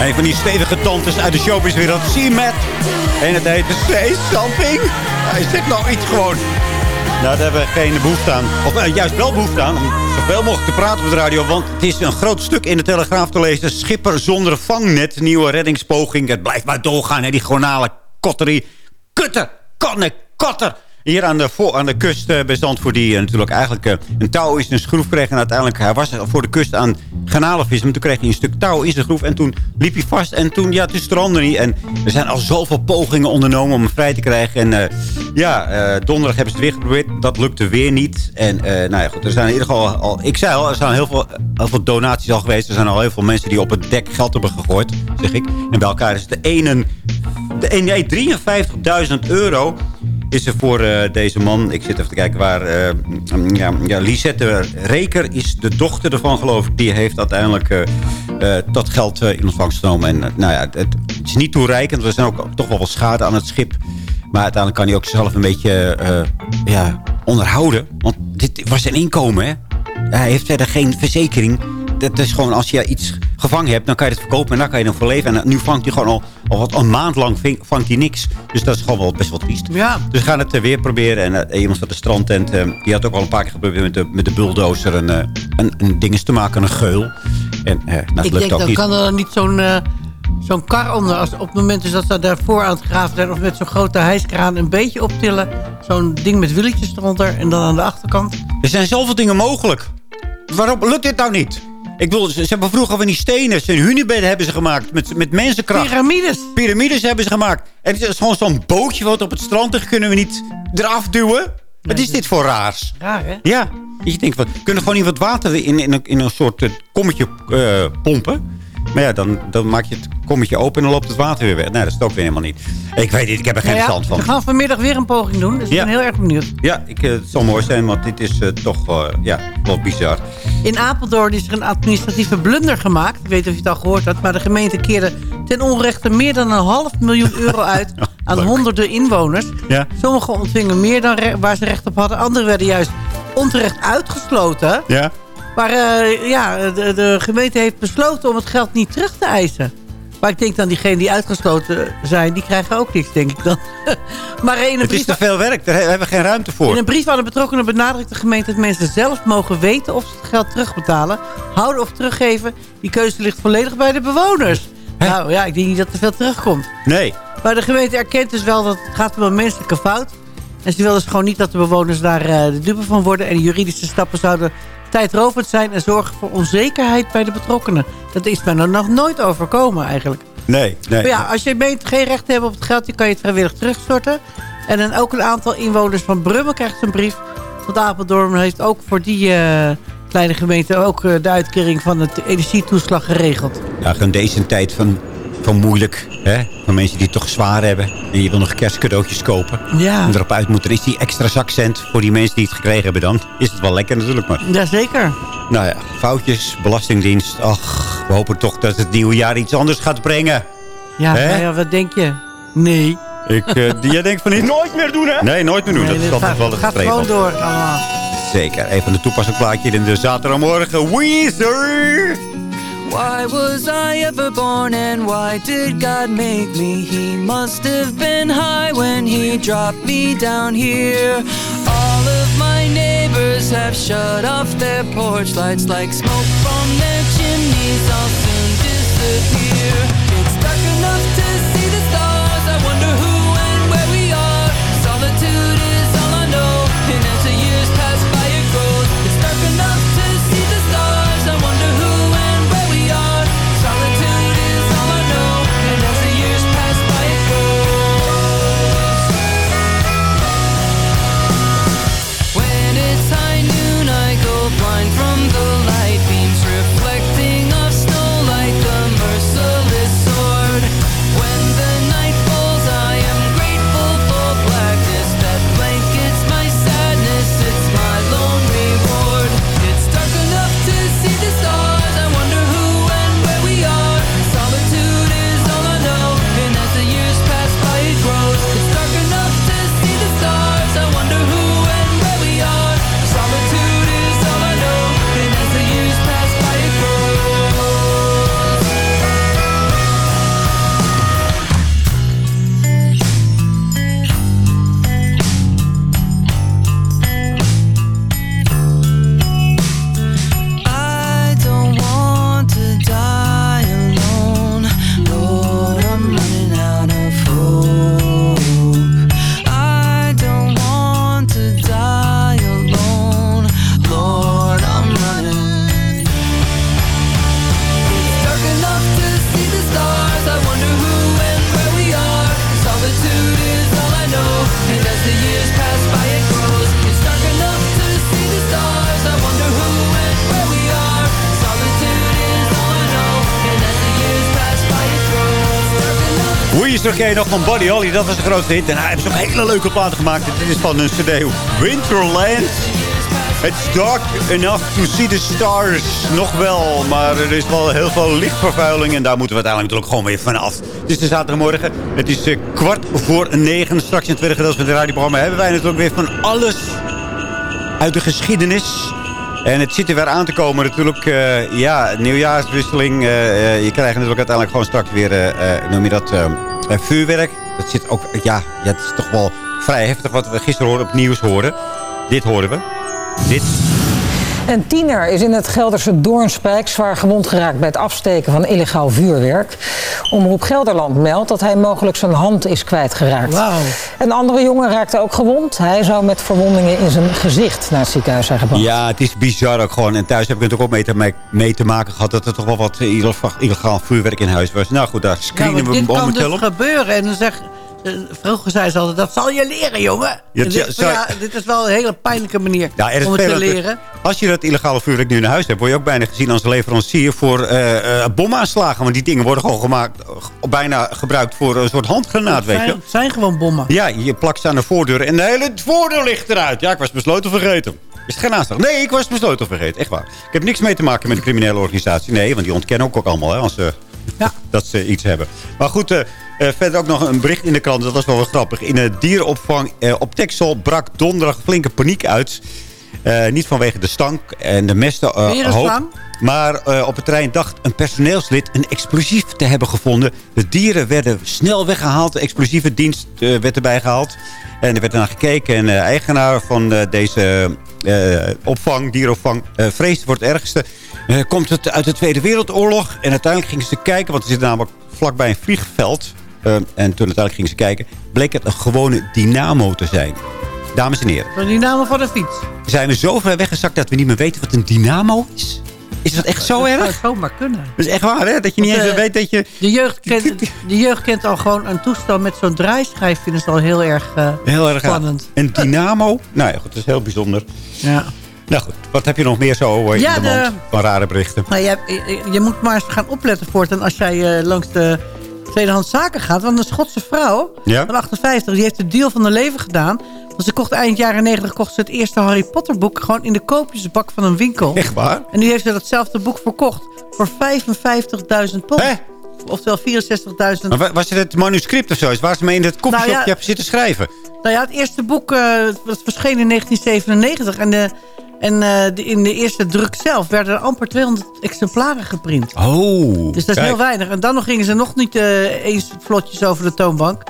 Een van die stevige tantes uit de showbizwereld. C-Mac. En het heet Say Something. Hij zegt nou iets gewoon. Nou, daar hebben we geen behoefte aan. Of eh, juist wel behoefte aan. Om zoveel mogelijk te praten op de radio. Want het is een groot stuk in de Telegraaf te lezen. Schipper zonder vangnet. Nieuwe reddingspoging. Het blijft maar doorgaan. Hè, die gronale kotterie. Kutter. Konne. Kotter. Hier aan de, aan de kust eh, bij Zandvoort, die eh, natuurlijk eigenlijk eh, een touw is een schroef kreeg. En uiteindelijk, hij was voor de kust aan garnalenvissen. Maar toen kreeg hij een stuk touw in zijn groef. En toen liep hij vast. En toen, ja, het strandde niet. En er zijn al zoveel pogingen ondernomen om hem vrij te krijgen. En ja, donderdag hebben ze het weer geprobeerd. Dat lukte weer niet. En nou ja, goed, er zijn in ieder geval al... Ik zei al, er zijn heel veel, heel veel donaties al geweest. Er zijn al heel veel mensen die op het dek geld hebben gegooid, zeg ik. En bij elkaar is het de ene... De, nee, 53.000 euro is er voor eh, deze man. Ik zit even te kijken waar... eh, ja, ja, Lisette Reker is de dochter ervan, geloof ik. Die heeft uiteindelijk eh, dat geld in ontvangst genomen. En nou ja, het, is niet toereikend. Er zijn ook toch wel wat schade aan het schip. Maar uiteindelijk kan hij ook zelf een beetje ja, onderhouden. Want dit was zijn inkomen, hè. Hij heeft verder geen verzekering. Dat is gewoon als je iets gevangen hebt, dan kan je het verkopen en dan kan je hem voor leven. En nu vangt hij gewoon al, al wat, een maand lang ving- vangt hij niks. Dus dat is gewoon wel best wel triest. Ja. Dus we gaan het eh, weer proberen. En eh, iemand van de strandtent, eh, die had ook al een paar keer geprobeerd met de, met de bulldozer een, een, een dinges te maken, een geul. En eh, nou, Ik lukt denk, ook dan niet. kan er dan niet zo'n zo'n kar onder. Als, op het moment dus dat ze daarvoor aan het graven zijn... of met zo'n grote hijskraan een beetje optillen. Zo'n ding met wieltjes eronder. En dan aan de achterkant. Er zijn zoveel dingen mogelijk. Waarom lukt dit nou niet? Ik bedoel, ze, ze hebben vroeger van die stenen. Zijn hunebedden hebben ze gemaakt met, met mensenkracht. Piramides. Piramides hebben ze gemaakt. En het is gewoon zo'n bootje wat op het strand ligt. Kunnen we niet eraf duwen? Wat is dit voor raars? Raar, hè? Ja. Je denkt, wat, kunnen we gewoon niet wat water in, in, een, in een soort eh, kommetje eh, pompen? Maar ja, dan, dan maak je het kommetje open en dan loopt het water weer weg. Nee, dat is het ook weer helemaal niet. Ik weet niet, ik heb er geen Nou ja, verstand van. We gaan vanmiddag weer een poging doen. Dus ik Ja. ben heel erg benieuwd. Ja, ik, eh, het zal mooi zijn, want dit is eh, toch eh, ja, wel bizar. In Apeldoorn is er een administratieve blunder gemaakt. Ik weet niet of je het al gehoord had. Maar de gemeente keerde ten onrechte meer dan een half miljoen euro uit... aan honderden inwoners. Ja. Sommigen ontvingen meer dan waar ze recht op hadden. Anderen werden juist onterecht uitgesloten. Ja. Maar eh, ja, de, de gemeente heeft besloten om het geld niet terug te eisen. Maar ik denk dan diegenen die uitgesloten zijn... die krijgen ook niks, denk ik dan. maar in een Het brief... is te veel werk, daar hebben we geen ruimte voor. In een brief aan de betrokkenen benadrukt de gemeente dat mensen zelf mogen weten of ze het geld terugbetalen. Houden of teruggeven, die keuze ligt volledig bij de bewoners. Nou ja, ik denk niet dat er veel terugkomt. Nee. Maar de gemeente erkent dus wel dat het gaat om een menselijke fout. En ze wil dus gewoon niet dat de bewoners daar eh, de dupe van worden. En de juridische stappen zouden tijdrovend zijn en zorgen voor onzekerheid bij de betrokkenen. Dat is mij nog nooit overkomen eigenlijk. Nee, nee. Maar ja, als je meent geen recht te hebben op het geld, dan kan je het vrijwillig terugstorten. En dan ook een aantal inwoners van Brummen krijgt een brief. Want Apeldoorn heeft ook voor die eh, kleine gemeente ook eh, de uitkering van het energietoeslag geregeld. Ja, gewoon deze tijd van, van moeilijk. Hè? Van mensen die het toch zwaar hebben. En je wil nog kerstcadeautjes kopen. Ja. En erop uit moeten. Er is die extra zakcent voor die mensen die het gekregen hebben dan. Is het wel lekker natuurlijk. Maar Jazeker. nou ja, foutjes, belastingdienst. Ach, we hopen toch dat het nieuwe jaar iets anders gaat brengen. Ja, nou ja, wat denk je? Nee. Ik, eh, jij denkt van niet? Nooit meer doen, hè? Nee, nooit meer doen. Nee, dat is altijd gaat, wel het gaat gewoon door. allemaal. Zeker. Even een toepasselijk plaatje in de zaterdagmorgen. Weezer! Why was I ever born and why did God make me? He must have been high when he dropped me down here. All of my neighbors have shut off their porch lights like smoke from their chimneys. I'll soon disappear. Weezer ken je nog van Buddy Holly. Dat was de grootste hit. En hij heeft zo'n hele leuke platen gemaakt. Dit is van een cd Winterland. It's dark enough to see the stars. Nog wel, maar er is wel heel veel lichtvervuiling. En daar moeten we uiteindelijk natuurlijk gewoon weer vanaf. Het is de zaterdagmorgen. Het is eh, kwart voor negen. Straks in het tweede gedeelte van het radioprogramma hebben wij natuurlijk weer van alles uit de geschiedenis. En het zit er weer aan te komen natuurlijk. eh, ja, nieuwjaarswisseling. eh, je krijgt natuurlijk uiteindelijk gewoon straks weer, noem je dat, eh, vuurwerk. Dat zit ook, ja, ja, het is toch wel vrij heftig wat we gisteren op nieuws hoorden. Dit hoorden we. Dit. Een tiener is in het Gelderse Doornspijk zwaar gewond geraakt bij het afsteken van illegaal vuurwerk. Omroep Gelderland meldt dat hij mogelijk zijn hand is kwijtgeraakt. Een andere jongen raakte ook gewond. Hij zou met verwondingen in zijn gezicht naar het ziekenhuis zijn gebracht. Ja, het is bizar ook gewoon. En thuis heb ik natuurlijk ook mee te, mee te maken gehad... dat er toch wel wat illegaal, illegaal vuurwerk in huis was. Nou goed, daar Ja, screenen maar we dit kan momenteel dus op. gebeuren. En dan zeg, vroeger zei ze altijd, dat zal je leren, jongen. Ja, dit, zou- ja, dit is wel een hele pijnlijke manier Ja, er om het te leren. Als je dat illegale vuurwerk nu in huis hebt... word je ook bijna gezien als leverancier voor eh eh, bomaanslagen. Want die dingen worden gewoon gemaakt, eh, bijna gebruikt voor een soort handgranaat, Het weet je. het zijn gewoon bommen. Ja, je plakt ze aan de voordeur en de hele voordeur ligt eruit. Ja, ik was besloten vergeten. Is het geen aanslag? Nee, ik was besloten vergeten. Echt waar. Ik heb niks mee te maken met een criminele organisatie. Nee, want die ontkennen ook, ook allemaal hè, als ze, dat ze iets hebben. Maar goed, eh, eh, verder ook nog een bericht in de krant. Dat was wel wel grappig. In de dierenopvang eh, op Texel brak donderdag flinke paniek uit. Eh, niet vanwege de stank en de mesten een hoop. Maar op het terrein dacht een personeelslid een explosief te hebben gevonden. De dieren werden snel weggehaald. De explosieve dienst werd erbij gehaald. En er werd naar gekeken. En de eigenaar van deze opvang, dierenopvang, vreesde voor het ergste. Komt het uit de Tweede Wereldoorlog? En uiteindelijk gingen ze kijken, want ze zitten namelijk vlakbij een vliegveld. Eh, en toen uiteindelijk gingen ze kijken, bleek het een gewone dynamo te zijn. Dames en heren, die namen van de fiets. zijn we zo ver weggezakt dat we niet meer weten wat een dynamo is? Is dat echt zo Dat erg? zou zomaar kunnen. Dat is echt waar, hè? Dat je niet Want, eens eh, weet dat je... De jeugd, kent, de jeugd kent al gewoon een toestel met zo'n draaischijf. Vinden ze al heel erg, eh, Heel erg spannend. Een dynamo? Nou ja, goed, dat is heel bijzonder. Ja. Nou goed, wat heb je nog meer zo eh, Ja, in de de- mond van rare berichten? Nou, je, je, moet maar eens gaan opletten voortaan als jij langs de tweedehands zaken gaat. Want een Schotse vrouw Ja? van 58, die heeft de deal van haar leven gedaan. Want ze kocht eind jaren 90 kocht ze het eerste Harry Potter boek... gewoon in de koopjesbak van een winkel. Echt waar? En nu heeft ze datzelfde boek verkocht voor 55.000 pond. Oftewel 64.000. Maar wa- was het het manuscript of zo? Waar ze mee in het koffieshop Nou ja. zitten schrijven? Nou ja, het eerste boek eh, dat verscheen in 1997. En, de, en eh, de, in de eerste druk zelf werden er amper 200 exemplaren geprint. Oh, Dus dat is kijk. heel weinig. En dan nog gingen ze nog niet eh, eens vlotjes over de toonbank.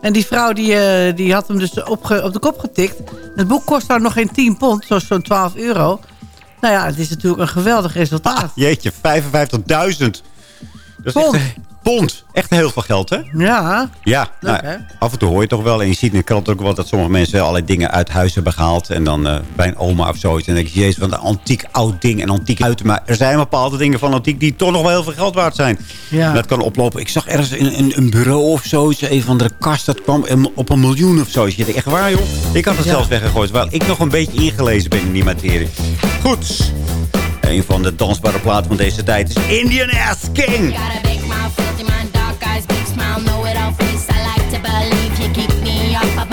En die vrouw die, eh, die had hem dus opge- op de kop getikt. Het boek kost daar nog geen 10 pond, zoals zo'n 12 euro. Nou ja, het is natuurlijk een geweldig resultaat. Jeetje, 55.000. Dat is echt pond. Echt heel veel geld, hè? Ja. Ja, nou, hè? af en toe hoor je toch wel. En je ziet in de krant ook wel dat sommige mensen allerlei dingen uit huis hebben gehaald. En dan eh, bij een oma of zoiets. En dan denk je, jezus, wat een antiek oud ding. En antiek uit. Maar er zijn bepaalde dingen van antiek die toch nog wel heel veel geld waard zijn. Ja. En dat kan oplopen. Ik zag ergens een, een, een bureau of zoiets. Een van de kast, dat kwam op een miljoen of zoiets. Je denkt, echt waar, joh? Ik had het Ja. zelfs weggegooid. Terwijl ik nog een beetje ingelezen ben in die materie. Goed. Een van de dansbare platen van deze tijd is Indian Ass King. Face. I like to believe you keep me off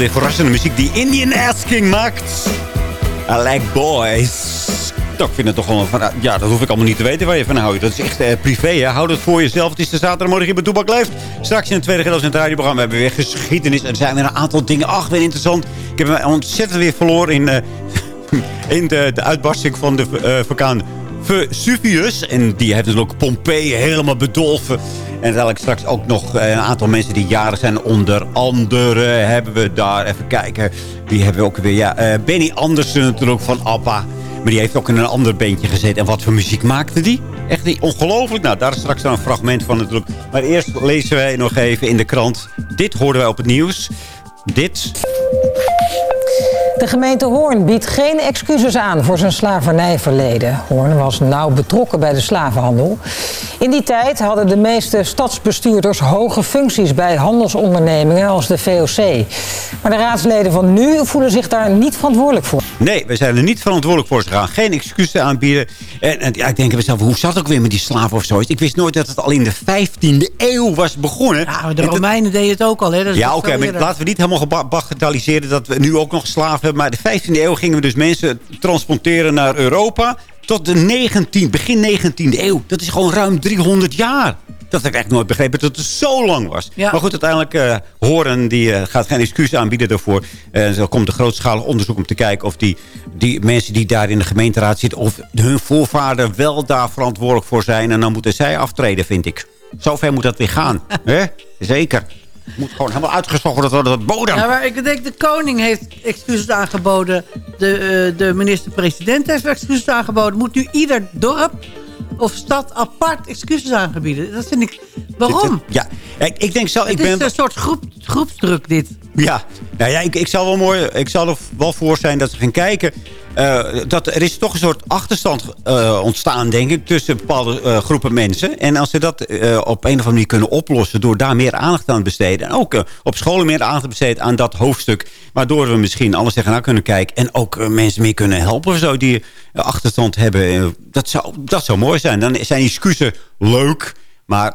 weer verrassende muziek die Indian Asking maakt. I like boys. Ik vind het toch gewoon van... Ja, dat hoef ik allemaal niet te weten waar je van houdt. Dat is echt eh, privé, hè. Houd het voor jezelf. Het is de zaterdagmorgen hier bij Toebak Leeft. Straks in het tweede gedeelte van het radioprogramma hebben we weer geschiedenis. En er zijn weer een aantal dingen. Ach, weer interessant. Ik heb me ontzettend weer verloren in, eh, in de, de uitbarsting van de eh vulkaan Vesuvius. En die heeft natuurlijk Pompeii helemaal bedolven. En uiteindelijk straks ook nog eh, een aantal mensen die jarig zijn. Onder andere hebben we daar, even kijken. Wie hebben we ook weer? Ja, eh, Benny Andersen natuurlijk van ABBA. Maar die heeft ook in een ander beentje gezeten. En wat voor muziek maakte die? Echt niet ongelooflijk. Nou, daar is straks dan een fragment van natuurlijk. Maar eerst lezen wij nog even in de krant. Dit hoorden wij op het nieuws. Dit. De gemeente Hoorn biedt geen excuses aan voor zijn slavernijverleden. Hoorn was nauw betrokken bij de slavenhandel. In die tijd hadden de meeste stadsbestuurders hoge functies bij handelsondernemingen als de VOC. Maar de raadsleden van nu voelen zich daar niet verantwoordelijk voor. Nee, we zijn er niet verantwoordelijk voor. Ze gaan geen excuses aanbieden. En, en ja, ik denk bij mezelf, hoe zat het ook weer met die slaven of zoiets? Ik wist nooit dat het al in de 15e eeuw was begonnen. Ja, de Romeinen deden het ook al. Hè? Dat is Ja, oké, maar laten we niet helemaal gebagatelliseren dat we nu ook nog slaven hebben. Maar de 15e eeuw gingen we dus mensen transporteren naar Europa. Tot de 19, begin 19e eeuw. Dat is gewoon ruim 300 jaar. Dat heb ik echt nooit begrepen dat het zo lang was. Ja. Maar goed, uiteindelijk eh Horen die, eh, gaat geen excuus aanbieden daarvoor. En er komt een grootschalig onderzoek om te kijken of die, die mensen die daar in de gemeenteraad zitten... of hun voorvader wel daar verantwoordelijk voor zijn. En dan moeten zij aftreden, vind ik. Zover moet dat weer gaan. hè? Zeker. Het moet gewoon helemaal uitgestochen worden tot het bodem. Ja, maar ik denk de koning heeft excuses aangeboden. De, eh, de minister-president heeft excuses aangeboden. Moet nu ieder dorp of stad apart excuses aangebieden? Dat vind ik... Waarom? Ja, ik, ik denk zo... Het ik is ben, een soort groep, groepsdruk dit. Ja, nou ja ik, ik, zal wel mooi, ik zal er wel voor zijn dat ze gaan kijken. eh, dat er is toch een soort achterstand eh, ontstaan, denk ik, tussen bepaalde eh, groepen mensen. En als ze dat op een of andere manier kunnen oplossen door daar meer aandacht aan te besteden. En ook op scholen meer aandacht te besteden aan dat hoofdstuk. Waardoor we misschien alles tegenaan kunnen kijken. En ook mensen meer kunnen helpen zo die achterstand hebben. Dat, zou, dat zou mooi zijn. Dan zijn excuses leuk, maar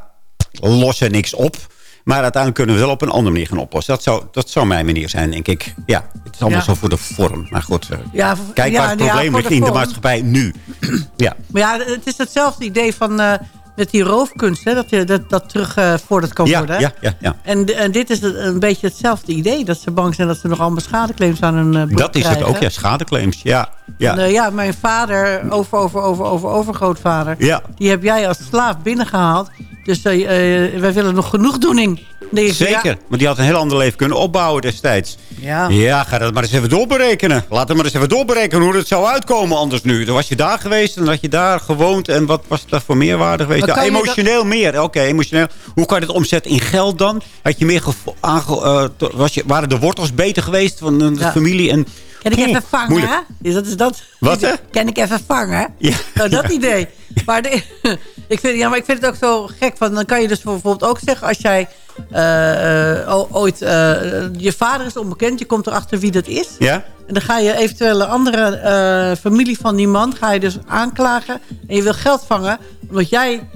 lossen niks op. Maar uiteindelijk kunnen we het wel op een andere manier gaan oplossen. Dat zou, dat zou mijn manier zijn, denk ik. Ja, het is allemaal Ja. zo voor de vorm. Maar goed, eh, Ja, kijk ja, waar het probleem ligt de in de maatschappij nu. ja. Maar ja, het is hetzelfde idee van eh, met die roofkunst. Hè, dat, je- dat dat terug eh vorderd kan worden. hè? ja, ja, ja. En, en dit is een beetje hetzelfde idee. Dat ze bang zijn dat ze nog allemaal schadeclaims aan hun uh, Dat is het ook, ja. Schadeclaims. Ja, ja. En, ja, mijn vader, over, over, over, over, overgrootvader... Ja. die heb jij als slaaf binnengehaald. Dus eh, eh, wij willen nog genoegdoening. Dan denk ik, Zeker, ja, want die had een heel ander leven kunnen opbouwen destijds. Ja. Ja, ga dat maar eens even doorberekenen. Laat hem maar eens even doorberekenen hoe het zou uitkomen anders nu. Dan was je daar geweest en dan had je daar gewoond. En wat was dat voor meerwaarde geweest? Maar Ja, emotioneel meer. Oké, emotioneel. Hoe kan je dat omzetten in geld dan? Had je meer eh, was je, waren de wortels beter geweest van de Ja. familie? En, Kan ik even vangen, moeilijk. hè? Ja, Dat is dat. Wat, hè? Kan ik even vangen? Ja. Nou, dat idee. Maar, de- ik vind, ja, maar ik vind het ook zo gek. Van, dan kan je dus bijvoorbeeld ook zeggen... als jij eh, eh, ooit... eh, je vader is onbekend, je komt erachter wie dat is. Ja? En dan ga je eventueel een andere familie van die man... ga je dus aanklagen. En je wil geld vangen... omdat jij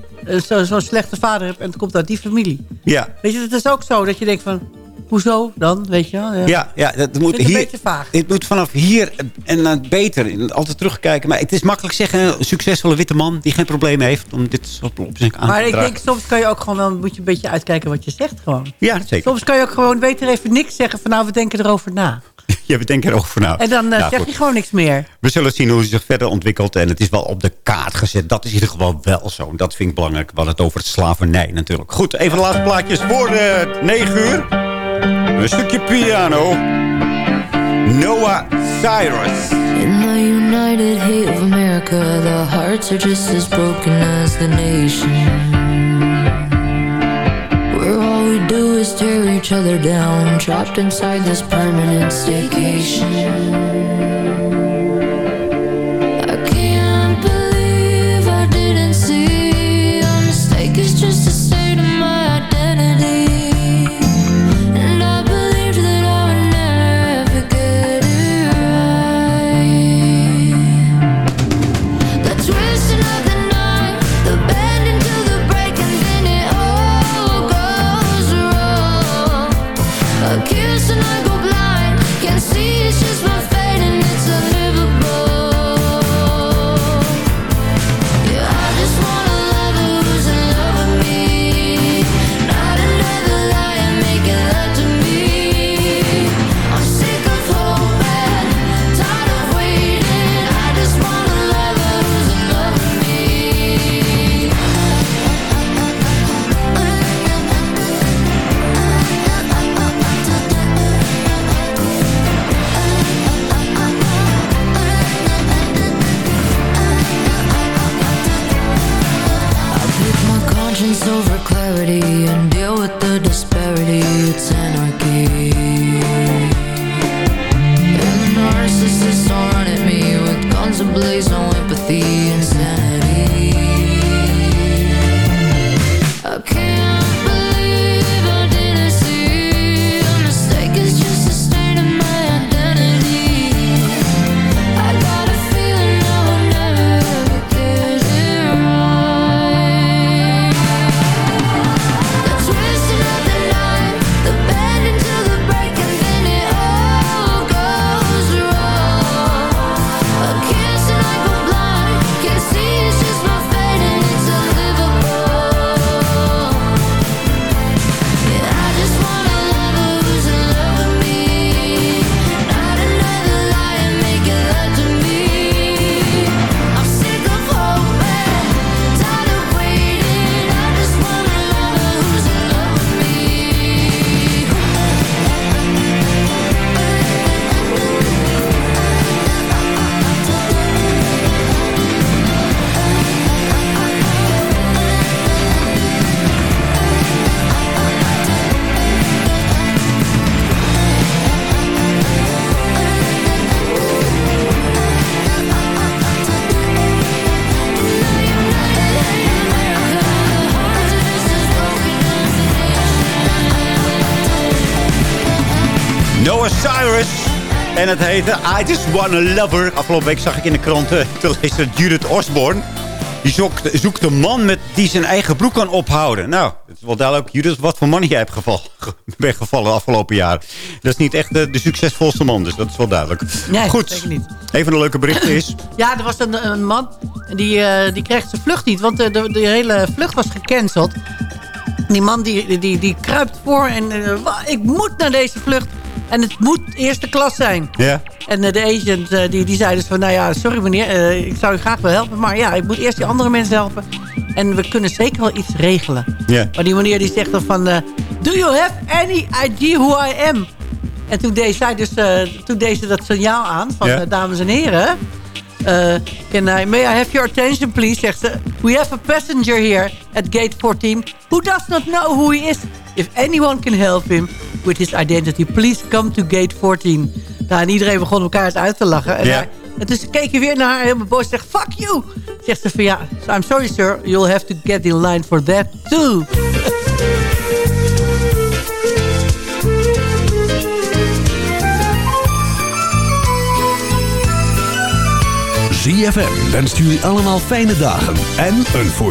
zo- zo'n slechte vader hebt... en het komt uit die familie. Ja. Weet je, het is ook zo dat je denkt van... hoezo dan, weet je wel? Ja, ja dat moet het hier. beetje vaag. Het moet vanaf hier en uh, beter. Altijd terugkijken. Maar het is makkelijk zeggen. Een succesvolle witte man die geen probleem heeft om dit soort oplossingen aan Maar te ik dragen. denk, soms kan je ook gewoon wel, moet je een beetje uitkijken wat je zegt gewoon. Ja, zeker. Soms kan je ook gewoon beter even niks zeggen van nou, we denken erover na. Je bedenkt erover na. En dan eh, Nou, zeg goed. je gewoon niks meer. We zullen zien hoe het zich verder ontwikkelt. En het is wel op de kaart gezet. Dat is in ieder geval wel zo. Dat vind ik belangrijk. We hadden het over het slavernij natuurlijk. Goed, even de laatste plaatjes voor eh 9 uur. Een stukje piano. Noah Cyrus. In the United Hate of America, the hearts are just as broken as the nation. Where all we do is tear each other down, trapped inside this permanent staycation. Het heette I Just Wanna Lover. Afgelopen week zag ik in de kranten te lezen Judith Osborne. Die zoekt, zoekt een man met, die zijn eigen broek kan ophouden. Nou, het is wel duidelijk, Judith, wat voor man jij hebt geval, bent gevallen de afgelopen jaar. Dat is niet echt de, de succesvolste man, dus dat is wel duidelijk. Nee, Goed, zeker niet. een van de leuke berichten is... Ja, er was een, een man die, eh, die kreeg zijn vlucht niet. Want de, de, de hele vlucht was gecanceld. Die man die, die, die kruipt voor en eh, ik moet naar deze vlucht. En het moet eerste klas zijn. Ja. En eh, de agent eh, die, die zei dus van... Nou ja, sorry meneer, eh, ik zou u graag wel helpen. Maar ja, ik moet eerst die andere mensen helpen. En we kunnen zeker wel iets regelen. Ja. Maar die meneer die zegt dan van... Do you have any idea who I am? En toen deed zij dus toen deed ze dat signaal aan van Ja. dames en heren. can I, may I have your attention please? Zegt ze. We have a passenger here at gate 14 who does not know who he is. If anyone can help him with his identity, please come to gate 14. Nou, en iedereen begon elkaar eens uit te lachen. En, Ja. hij- en toen keek hij weer naar haar helemaal boos. Zegt, fuck you! Zegt ze van ja, I'm sorry sir, you'll have to get in line for that too. ZFM wenst jullie allemaal fijne dagen en een voorspoedig